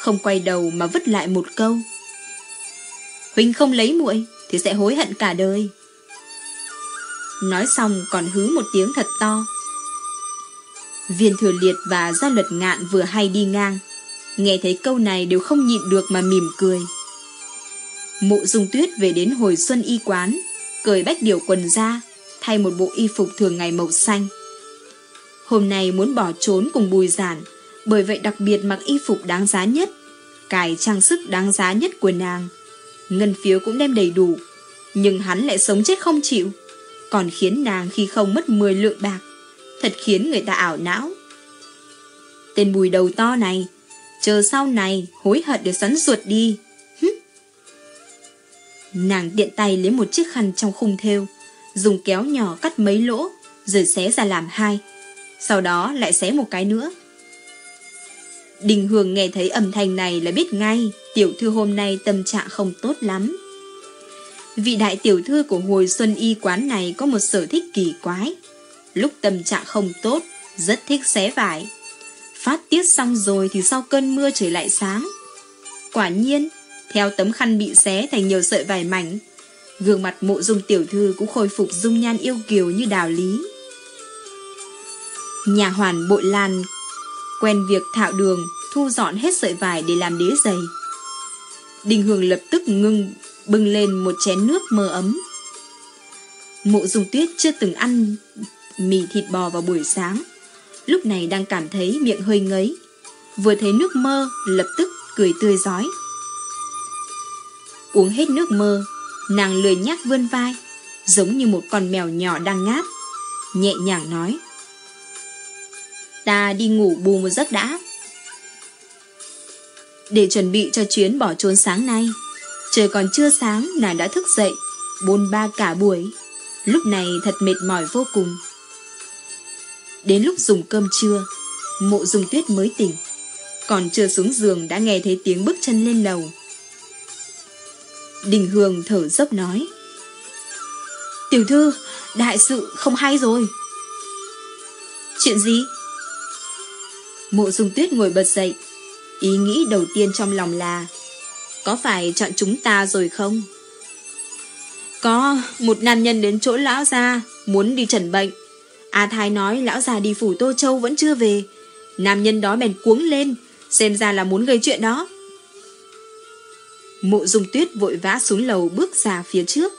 Không quay đầu mà vứt lại một câu. Huynh không lấy muội Thì sẽ hối hận cả đời. Nói xong còn hứ một tiếng thật to. Viên thừa liệt và gia luật ngạn vừa hay đi ngang. Nghe thấy câu này đều không nhịn được mà mỉm cười. Mộ dung tuyết về đến hồi xuân y quán, Cởi bách điều quần ra, Thay một bộ y phục thường ngày màu xanh. Hôm nay muốn bỏ trốn cùng bùi giản bởi vậy đặc biệt mặc y phục đáng giá nhất, Cài trang sức đáng giá nhất của nàng. Ngân phiếu cũng đem đầy đủ, Nhưng hắn lại sống chết không chịu. Còn khiến nàng khi không mất 10 lượng bạc, Thật khiến người ta ảo não. Tên bùi đầu to này, Chờ sau này hối hận để xoắn ruột đi. Nàng điện tay lấy một chiếc khăn trong khung thêu, Dùng kéo nhỏ cắt mấy lỗ, Rồi xé ra làm hai. Sau đó lại xé một cái nữa. Đình Hương nghe thấy âm thanh này là biết ngay tiểu thư hôm nay tâm trạng không tốt lắm. Vị đại tiểu thư của hồi xuân y quán này có một sở thích kỳ quái. Lúc tâm trạng không tốt, rất thích xé vải. Phát tiết xong rồi thì sau cơn mưa trời lại sáng. Quả nhiên, theo tấm khăn bị xé thành nhiều sợi vải mảnh, gương mặt mộ dung tiểu thư cũng khôi phục dung nhan yêu kiều như đào lý. Nhà hoàn bội lan quen việc thạo đường, thu dọn hết sợi vải để làm đế giày. Đình hường lập tức ngưng bưng lên một chén nước mơ ấm. Mộ dung tuyết chưa từng ăn mì thịt bò vào buổi sáng. Lúc này đang cảm thấy miệng hơi ngấy. Vừa thấy nước mơ, lập tức cười tươi giói. Uống hết nước mơ, nàng lười nhác vươn vai, giống như một con mèo nhỏ đang ngáp. Nhẹ nhàng nói. Ta đi ngủ bù một giấc đã. Để chuẩn bị cho chuyến bỏ trốn sáng nay, Trời còn chưa sáng, nàng đã thức dậy Bôn ba cả buổi. Lúc này thật mệt mỏi vô cùng. Đến lúc dùng cơm trưa, Mộ dùng tuyết mới tỉnh. Còn chưa xuống giường đã nghe thấy tiếng bước chân lên lầu. Đình Hương thở dốc nói, Tiểu thư, Đại sự không hay rồi. Chuyện gì? Mộ dung tuyết ngồi bật dậy. Ý nghĩ đầu tiên trong lòng là, Có phải chọn chúng ta rồi không? Có một nam nhân đến chỗ lão gia Muốn đi trần bệnh. A Thái nói lão già đi phủ Tô Châu vẫn chưa về. Nam nhân đó bèn cuống lên, Xem ra là muốn gây chuyện đó. Mộ dung tuyết vội vã xuống lầu bước ra phía trước.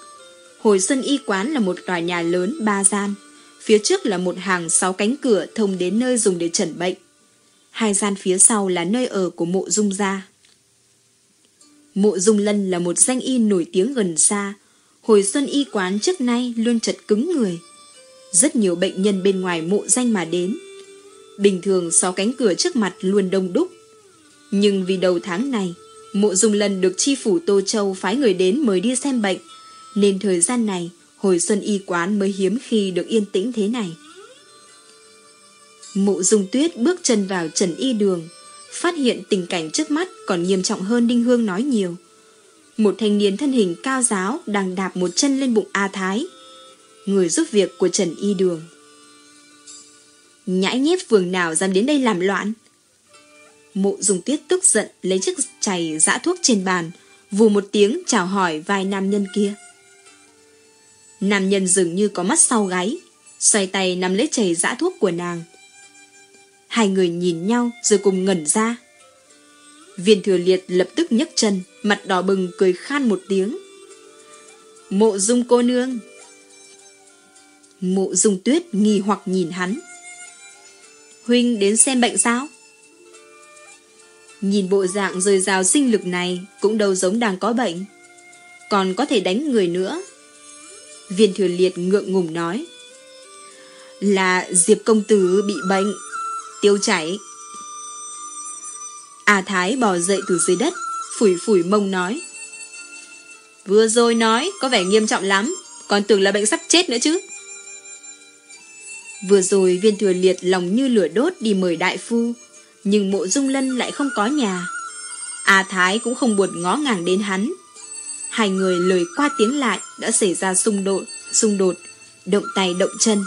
Hồi sân y quán là một tòa nhà lớn ba gian. Phía trước là một hàng sáu cánh cửa thông đến nơi dùng để chẩn bệnh. Hai gian phía sau là nơi ở của mộ dung gia. Mộ dung lân là một danh y nổi tiếng gần xa. Hồi xuân y quán trước nay luôn chật cứng người. Rất nhiều bệnh nhân bên ngoài mộ danh mà đến. Bình thường sáu cánh cửa trước mặt luôn đông đúc. Nhưng vì đầu tháng này, mộ dung lân được chi phủ Tô Châu phái người đến mời đi xem bệnh. Nên thời gian này, hồi xuân y quán mới hiếm khi được yên tĩnh thế này. Mộ dung tuyết bước chân vào trần y đường, phát hiện tình cảnh trước mắt còn nghiêm trọng hơn Đinh Hương nói nhiều. Một thanh niên thân hình cao giáo đang đạp một chân lên bụng A Thái, người giúp việc của Trần Y Đường. Nhãi nhép phường nào dám đến đây làm loạn? Mộ dùng tiết tức giận lấy chiếc chày dã thuốc trên bàn, vù một tiếng chào hỏi vài nam nhân kia. Nam nhân dường như có mắt sau gáy, xoay tay nắm lấy chày dã thuốc của nàng, Hai người nhìn nhau rồi cùng ngẩn ra. Viên thừa liệt lập tức nhấc chân, mặt đỏ bừng cười khan một tiếng. Mộ dung cô nương. Mộ dung tuyết nghi hoặc nhìn hắn. Huynh đến xem bệnh sao? Nhìn bộ dạng rời rào sinh lực này cũng đâu giống đang có bệnh. Còn có thể đánh người nữa. Viên thừa liệt ngượng ngùng nói. Là Diệp công tử bị bệnh, tiêu chảy. A Thái bò dậy từ dưới đất, phủi phủi mông nói. Vừa rồi nói có vẻ nghiêm trọng lắm, còn tưởng là bệnh sắp chết nữa chứ. Vừa rồi viên thừa liệt lòng như lửa đốt đi mời đại phu, nhưng mộ dung lân lại không có nhà. A Thái cũng không buồn ngó ngàng đến hắn. Hai người lời qua tiếng lại đã xảy ra xung đột, xung đột, động tay động chân.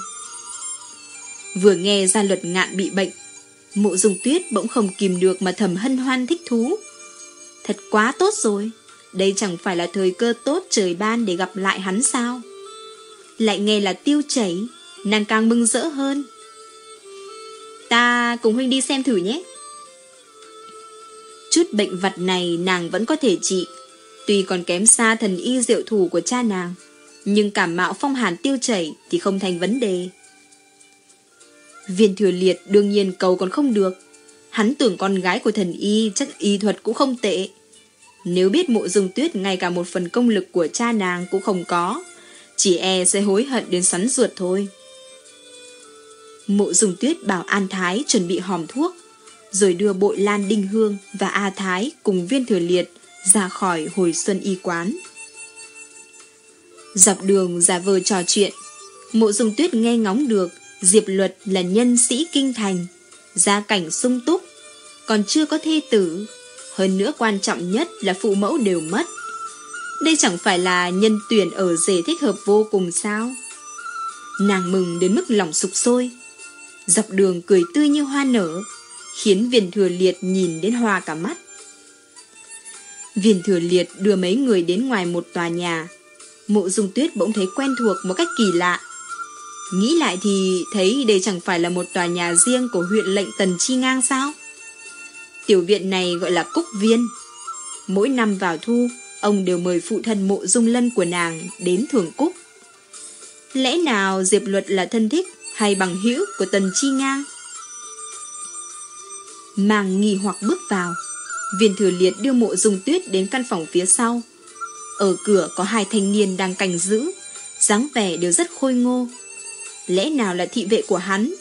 Vừa nghe ra luật ngạn bị bệnh, mộ dung tuyết bỗng không kìm được mà thầm hân hoan thích thú. Thật quá tốt rồi, đây chẳng phải là thời cơ tốt trời ban để gặp lại hắn sao? Lại nghe là tiêu chảy, nàng càng mừng rỡ hơn. Ta cùng huynh đi xem thử nhé. Chút bệnh vật này nàng vẫn có thể trị, tuy còn kém xa thần y diệu thủ của cha nàng, nhưng cảm mạo phong hàn tiêu chảy thì không thành vấn đề. Viên thừa liệt đương nhiên cầu còn không được, hắn tưởng con gái của thần y chắc y thuật cũng không tệ. Nếu biết mộ dung tuyết ngay cả một phần công lực của cha nàng cũng không có, chỉ e sẽ hối hận đến sắn ruột thôi. Mộ Dung tuyết bảo An Thái chuẩn bị hòm thuốc, rồi đưa bội lan đinh hương và A Thái cùng viên thừa liệt ra khỏi hồi xuân y quán. Dọc đường giả vờ trò chuyện, mộ Dung tuyết nghe ngóng được Diệp Luật là nhân sĩ kinh thành, gia cảnh sung túc, còn chưa có thê tử. Hơn nữa quan trọng nhất là phụ mẫu đều mất. Đây chẳng phải là nhân tuyển ở rể thích hợp vô cùng sao? Nàng mừng đến mức lòng sục sôi, dọc đường cười tươi như hoa nở, khiến viên thừa liệt nhìn đến hoa cả mắt. Viên thừa liệt đưa mấy người đến ngoài một tòa nhà. Mộ dung tuyết bỗng thấy quen thuộc một cách kỳ lạ. Nghĩ lại thì thấy đây chẳng phải là một tòa nhà riêng của huyện lệnh Tần Chi Ngang sao? Tiểu viện này gọi là Cúc Viên. Mỗi năm vào thu, ông đều mời phụ thân mộ dung lân của nàng đến thưởng cúc. Lẽ nào Diệp Luật là thân thích hay bằng hữu của Tần Chi Ngang. Màng nghi hoặc bước vào, viên thừa liệt đưa mộ dung tuyết đến căn phòng phía sau. Ở cửa có hai thanh niên đang canh giữ, dáng vẻ đều rất khôi ngô. Lẽ nào là thị vệ của hắn?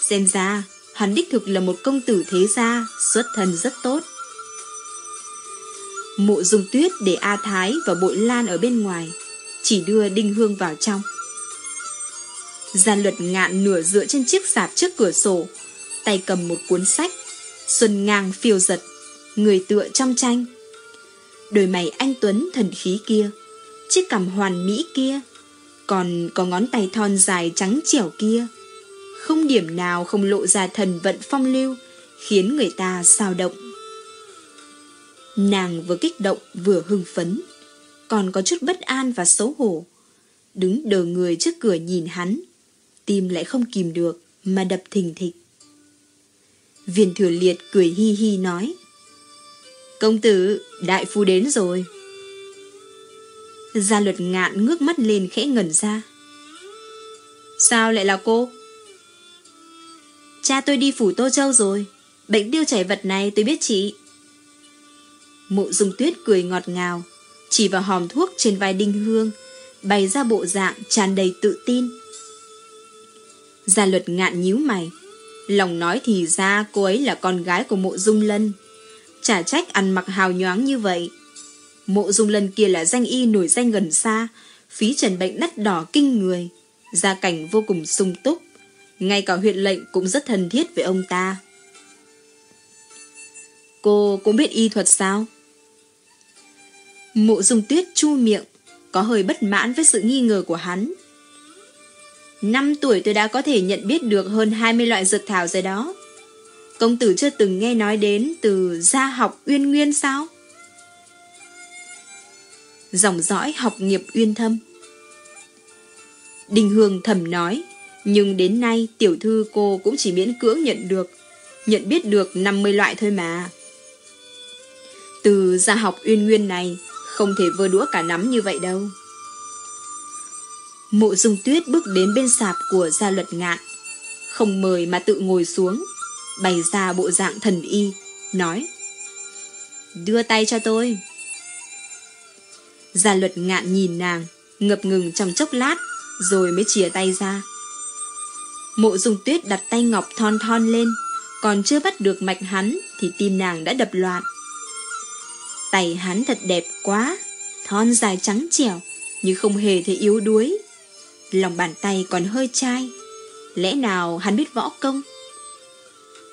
Xem ra, hắn đích thực là một công tử thế gia, xuất thân rất tốt. Mộ dung tuyết để A Thái và bội lan ở bên ngoài, chỉ đưa Đinh Hương vào trong. Gia luật ngạn nửa dựa trên chiếc sạp trước cửa sổ, tay cầm một cuốn sách, xuân ngang phiêu giật, người tựa trong tranh. Đôi mày anh Tuấn thần khí kia, chiếc cằm hoàn mỹ kia, còn có ngón tay thon dài trắng trẻo kia. Không điểm nào không lộ ra thần vận phong lưu, khiến người ta sao động. Nàng vừa kích động vừa hưng phấn, còn có chút bất an và xấu hổ. Đứng đờ người trước cửa nhìn hắn, tim lại không kìm được mà đập thình thịch. Viên thừa liệt cười hi hi nói Công tử, đại phu đến rồi. Gia luật ngạn ngước mắt lên khẽ ngẩn ra. Sao lại là cô? Cha tôi đi phủ Tô Châu rồi. Bệnh tiêu chảy vật này tôi biết chị. Mộ dung tuyết cười ngọt ngào, chỉ vào hòm thuốc trên vai đinh hương, bày ra bộ dạng tràn đầy tự tin. Gia luật ngạn nhíu mày. Lòng nói thì ra cô ấy là con gái của mộ dung lân. Chả trách ăn mặc hào nhoáng như vậy. Mộ dung lân kia là danh y nổi danh gần xa, phí trần bệnh đắt đỏ kinh người, gia cảnh vô cùng sung túc. Ngay cả huyện lệnh cũng rất thân thiết với ông ta. Cô cũng biết y thuật sao? Mộ dung tuyết chu miệng, có hơi bất mãn với sự nghi ngờ của hắn. Năm tuổi tôi đã có thể nhận biết được hơn 20 loại dược thảo rồi đó. Công tử chưa từng nghe nói đến từ gia học uyên nguyên sao? Dòng dõi học nghiệp uyên thâm. Đình Hương thầm nói, nhưng đến nay tiểu thư cô cũng chỉ miễn cưỡng nhận được, nhận biết được 50 loại thôi mà. Từ gia học uyên nguyên này, không thể vơ đũa cả nắm như vậy đâu. Mộ dung tuyết bước đến bên sạp của gia luật ngạn. Không mời mà tự ngồi xuống, bày ra bộ dạng thần y, nói Đưa tay cho tôi. Gia luật ngạn nhìn nàng, ngập ngừng trong chốc lát, rồi mới chìa tay ra. Mộ dung tuyết đặt tay ngọc thon thon lên, còn chưa bắt được mạch hắn thì tim nàng đã đập loạn. Tay hắn thật đẹp quá, thon dài trắng trẻo, nhưng không hề thấy yếu đuối. Lòng bàn tay còn hơi chai, lẽ nào hắn biết võ công?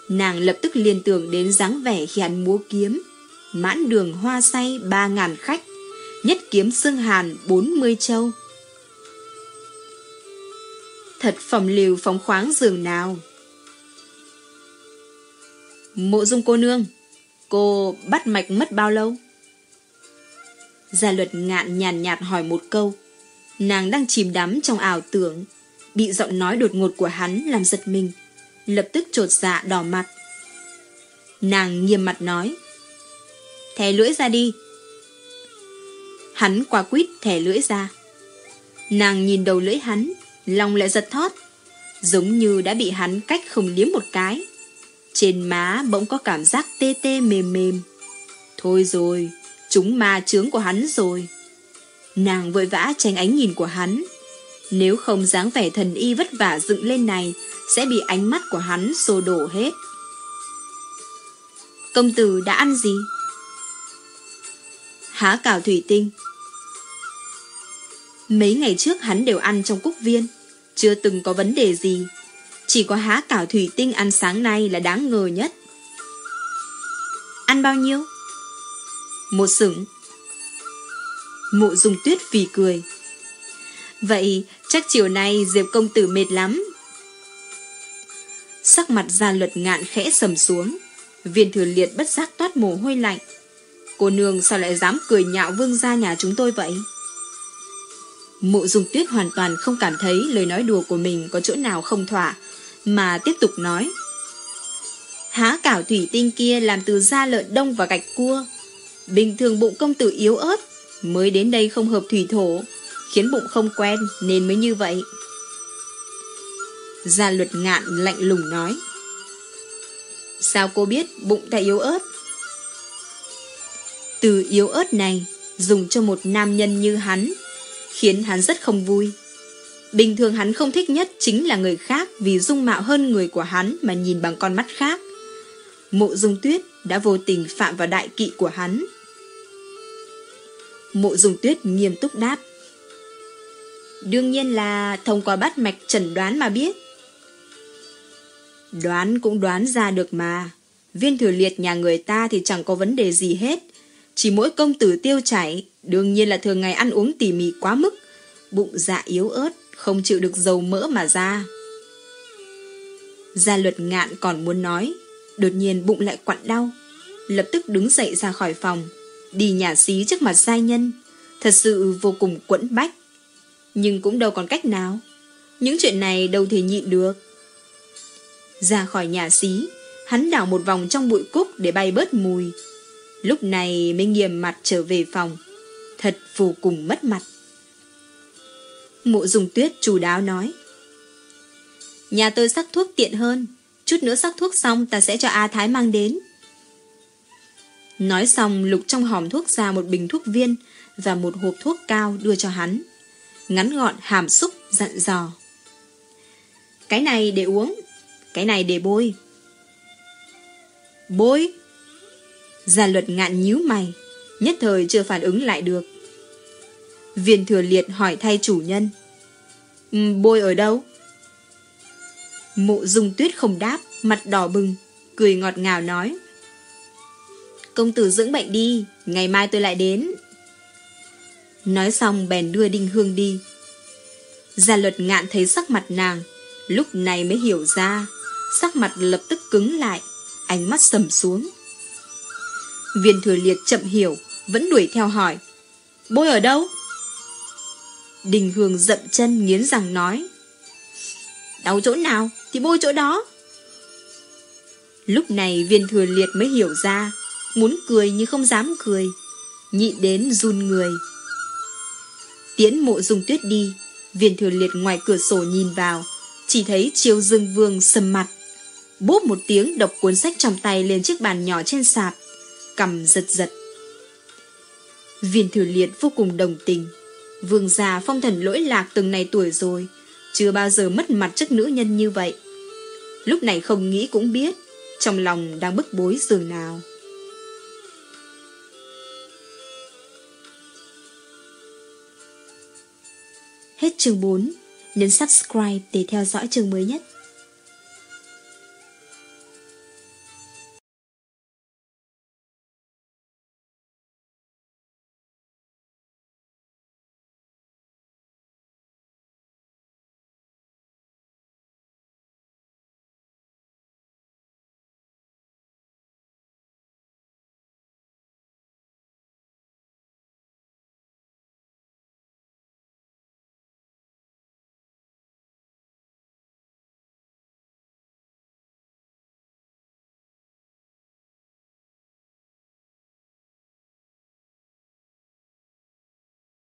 Nàng lập tức liên tưởng đến dáng vẻ khi hắn múa kiếm, mãn đường hoa say ba ngàn khách, nhất kiếm xương hàn bốn mươi châu. Thật phẩm liều phóng khoáng giường nào. Mộ dung cô nương, cô bắt mạch mất bao lâu? Gia luật ngạn nhàn nhạt hỏi một câu. Nàng đang chìm đắm trong ảo tưởng, bị giọng nói đột ngột của hắn làm giật mình, lập tức trột dạ đỏ mặt. Nàng nghiêm mặt nói, Thè lưỡi ra đi. Hắn quả quýt thẻ lưỡi ra. Nàng nhìn đầu lưỡi hắn, lòng lại giật thót, giống như đã bị hắn cách không liếm một cái. Trên má bỗng có cảm giác tê tê mềm mềm. Thôi rồi, chúng ma chướng của hắn rồi. Nàng vội vã tránh ánh nhìn của hắn. Nếu không dáng vẻ thần y vất vả dựng lên này, sẽ bị ánh mắt của hắn xô đổ hết. Công tử đã ăn gì? Há cào thủy tinh. Mấy ngày trước hắn đều ăn trong cúc viên, chưa từng có vấn đề gì. Chỉ có há cào thủy tinh ăn sáng nay là đáng ngờ nhất. Ăn bao nhiêu? Một sửng. Mộ dung tuyết phì cười. Vậy chắc chiều nay Diệp công tử mệt lắm. Sắc mặt gia luật ngạn khẽ sầm xuống. Viên thừa liệt bất giác toát mồ hôi lạnh. Cô nương sao lại dám cười nhạo vương gia nhà chúng tôi vậy? Mộ dung tuyết hoàn toàn không cảm thấy lời nói đùa của mình có chỗ nào không thỏa, mà tiếp tục nói. Há cảo thủy tinh kia làm từ da lợn đông và gạch cua. Bình thường bụng công tử yếu ớt, mới đến đây không hợp thủy thổ, khiến bụng không quen nên mới như vậy. Gia luật ngạn lạnh lùng nói. Sao cô biết bụng ta yếu ớt? Từ yếu ớt này dùng cho một nam nhân như hắn, khiến hắn rất không vui. Bình thường hắn không thích nhất chính là người khác vì dung mạo hơn người của hắn mà nhìn bằng con mắt khác. Mộ dung tuyết đã vô tình phạm vào đại kỵ của hắn. Mộ dung tuyết nghiêm túc đáp. Đương nhiên là thông qua bắt mạch chẩn đoán mà biết. Đoán cũng đoán ra được mà. Viên thừa liệt nhà người ta thì chẳng có vấn đề gì hết. Chỉ mỗi công tử tiêu chảy, đương nhiên là thường ngày ăn uống tỉ mỉ quá mức. Bụng dạ yếu ớt, không chịu được dầu mỡ mà ra. Gia luật ngạn còn muốn nói, đột nhiên bụng lại quặn đau. Lập tức đứng dậy ra khỏi phòng, đi nhà xí trước mặt giai nhân, thật sự vô cùng quẫn bách. Nhưng cũng đâu còn cách nào, những chuyện này đâu thể nhịn được. Ra khỏi nhà xí, hắn đảo một vòng trong bụi cúc để bay bớt mùi. Lúc này mới nghiêm mặt trở về phòng, thật vô cùng mất mặt. Mộ dùng tuyết chủ đáo nói. Nhà tôi sắc thuốc tiện hơn, chút nữa sắc thuốc xong ta sẽ cho A Thái mang đến. Nói xong lục trong hòm thuốc ra một bình thuốc viên và một hộp thuốc cao đưa cho hắn. Ngắn gọn hàm xúc dặn dò. Cái này để uống, cái này để bôi. Bôi? Gia luật ngạn nhíu mày, nhất thời chưa phản ứng lại được. Viên thừa liệt hỏi thay chủ nhân. Ừ, bôi ở đâu? Mộ dung tuyết không đáp, mặt đỏ bừng, cười ngọt ngào nói. Công tử dưỡng bệnh đi, ngày mai tôi lại đến. Nói xong bèn đưa đinh hương đi. Gia luật ngạn thấy sắc mặt nàng, lúc này mới hiểu ra, sắc mặt lập tức cứng lại, ánh mắt sầm xuống. Viên thừa liệt chậm hiểu, vẫn đuổi theo hỏi. Bôi ở đâu? Đình Hương dậm chân nghiến rằng nói. Đau chỗ nào thì bôi chỗ đó. Lúc này viên thừa liệt mới hiểu ra, muốn cười nhưng không dám cười, nhịn đến run người. Tiễn mộ dung tuyết đi, Viên thừa liệt ngoài cửa sổ nhìn vào, chỉ thấy chiêu dương vương sầm mặt. Bốp một tiếng đọc cuốn sách trong tay lên chiếc bàn nhỏ trên sạp, cầm giật giật. Viên thừa liệt vô cùng đồng tình. Vương già phong thần lỗi lạc từng này tuổi rồi, chưa bao giờ mất mặt trước nữ nhân như vậy. Lúc này không nghĩ cũng biết, trong lòng đang bức bối giường nào. Hết chương 4, nhấn subscribe để theo dõi chương mới nhất.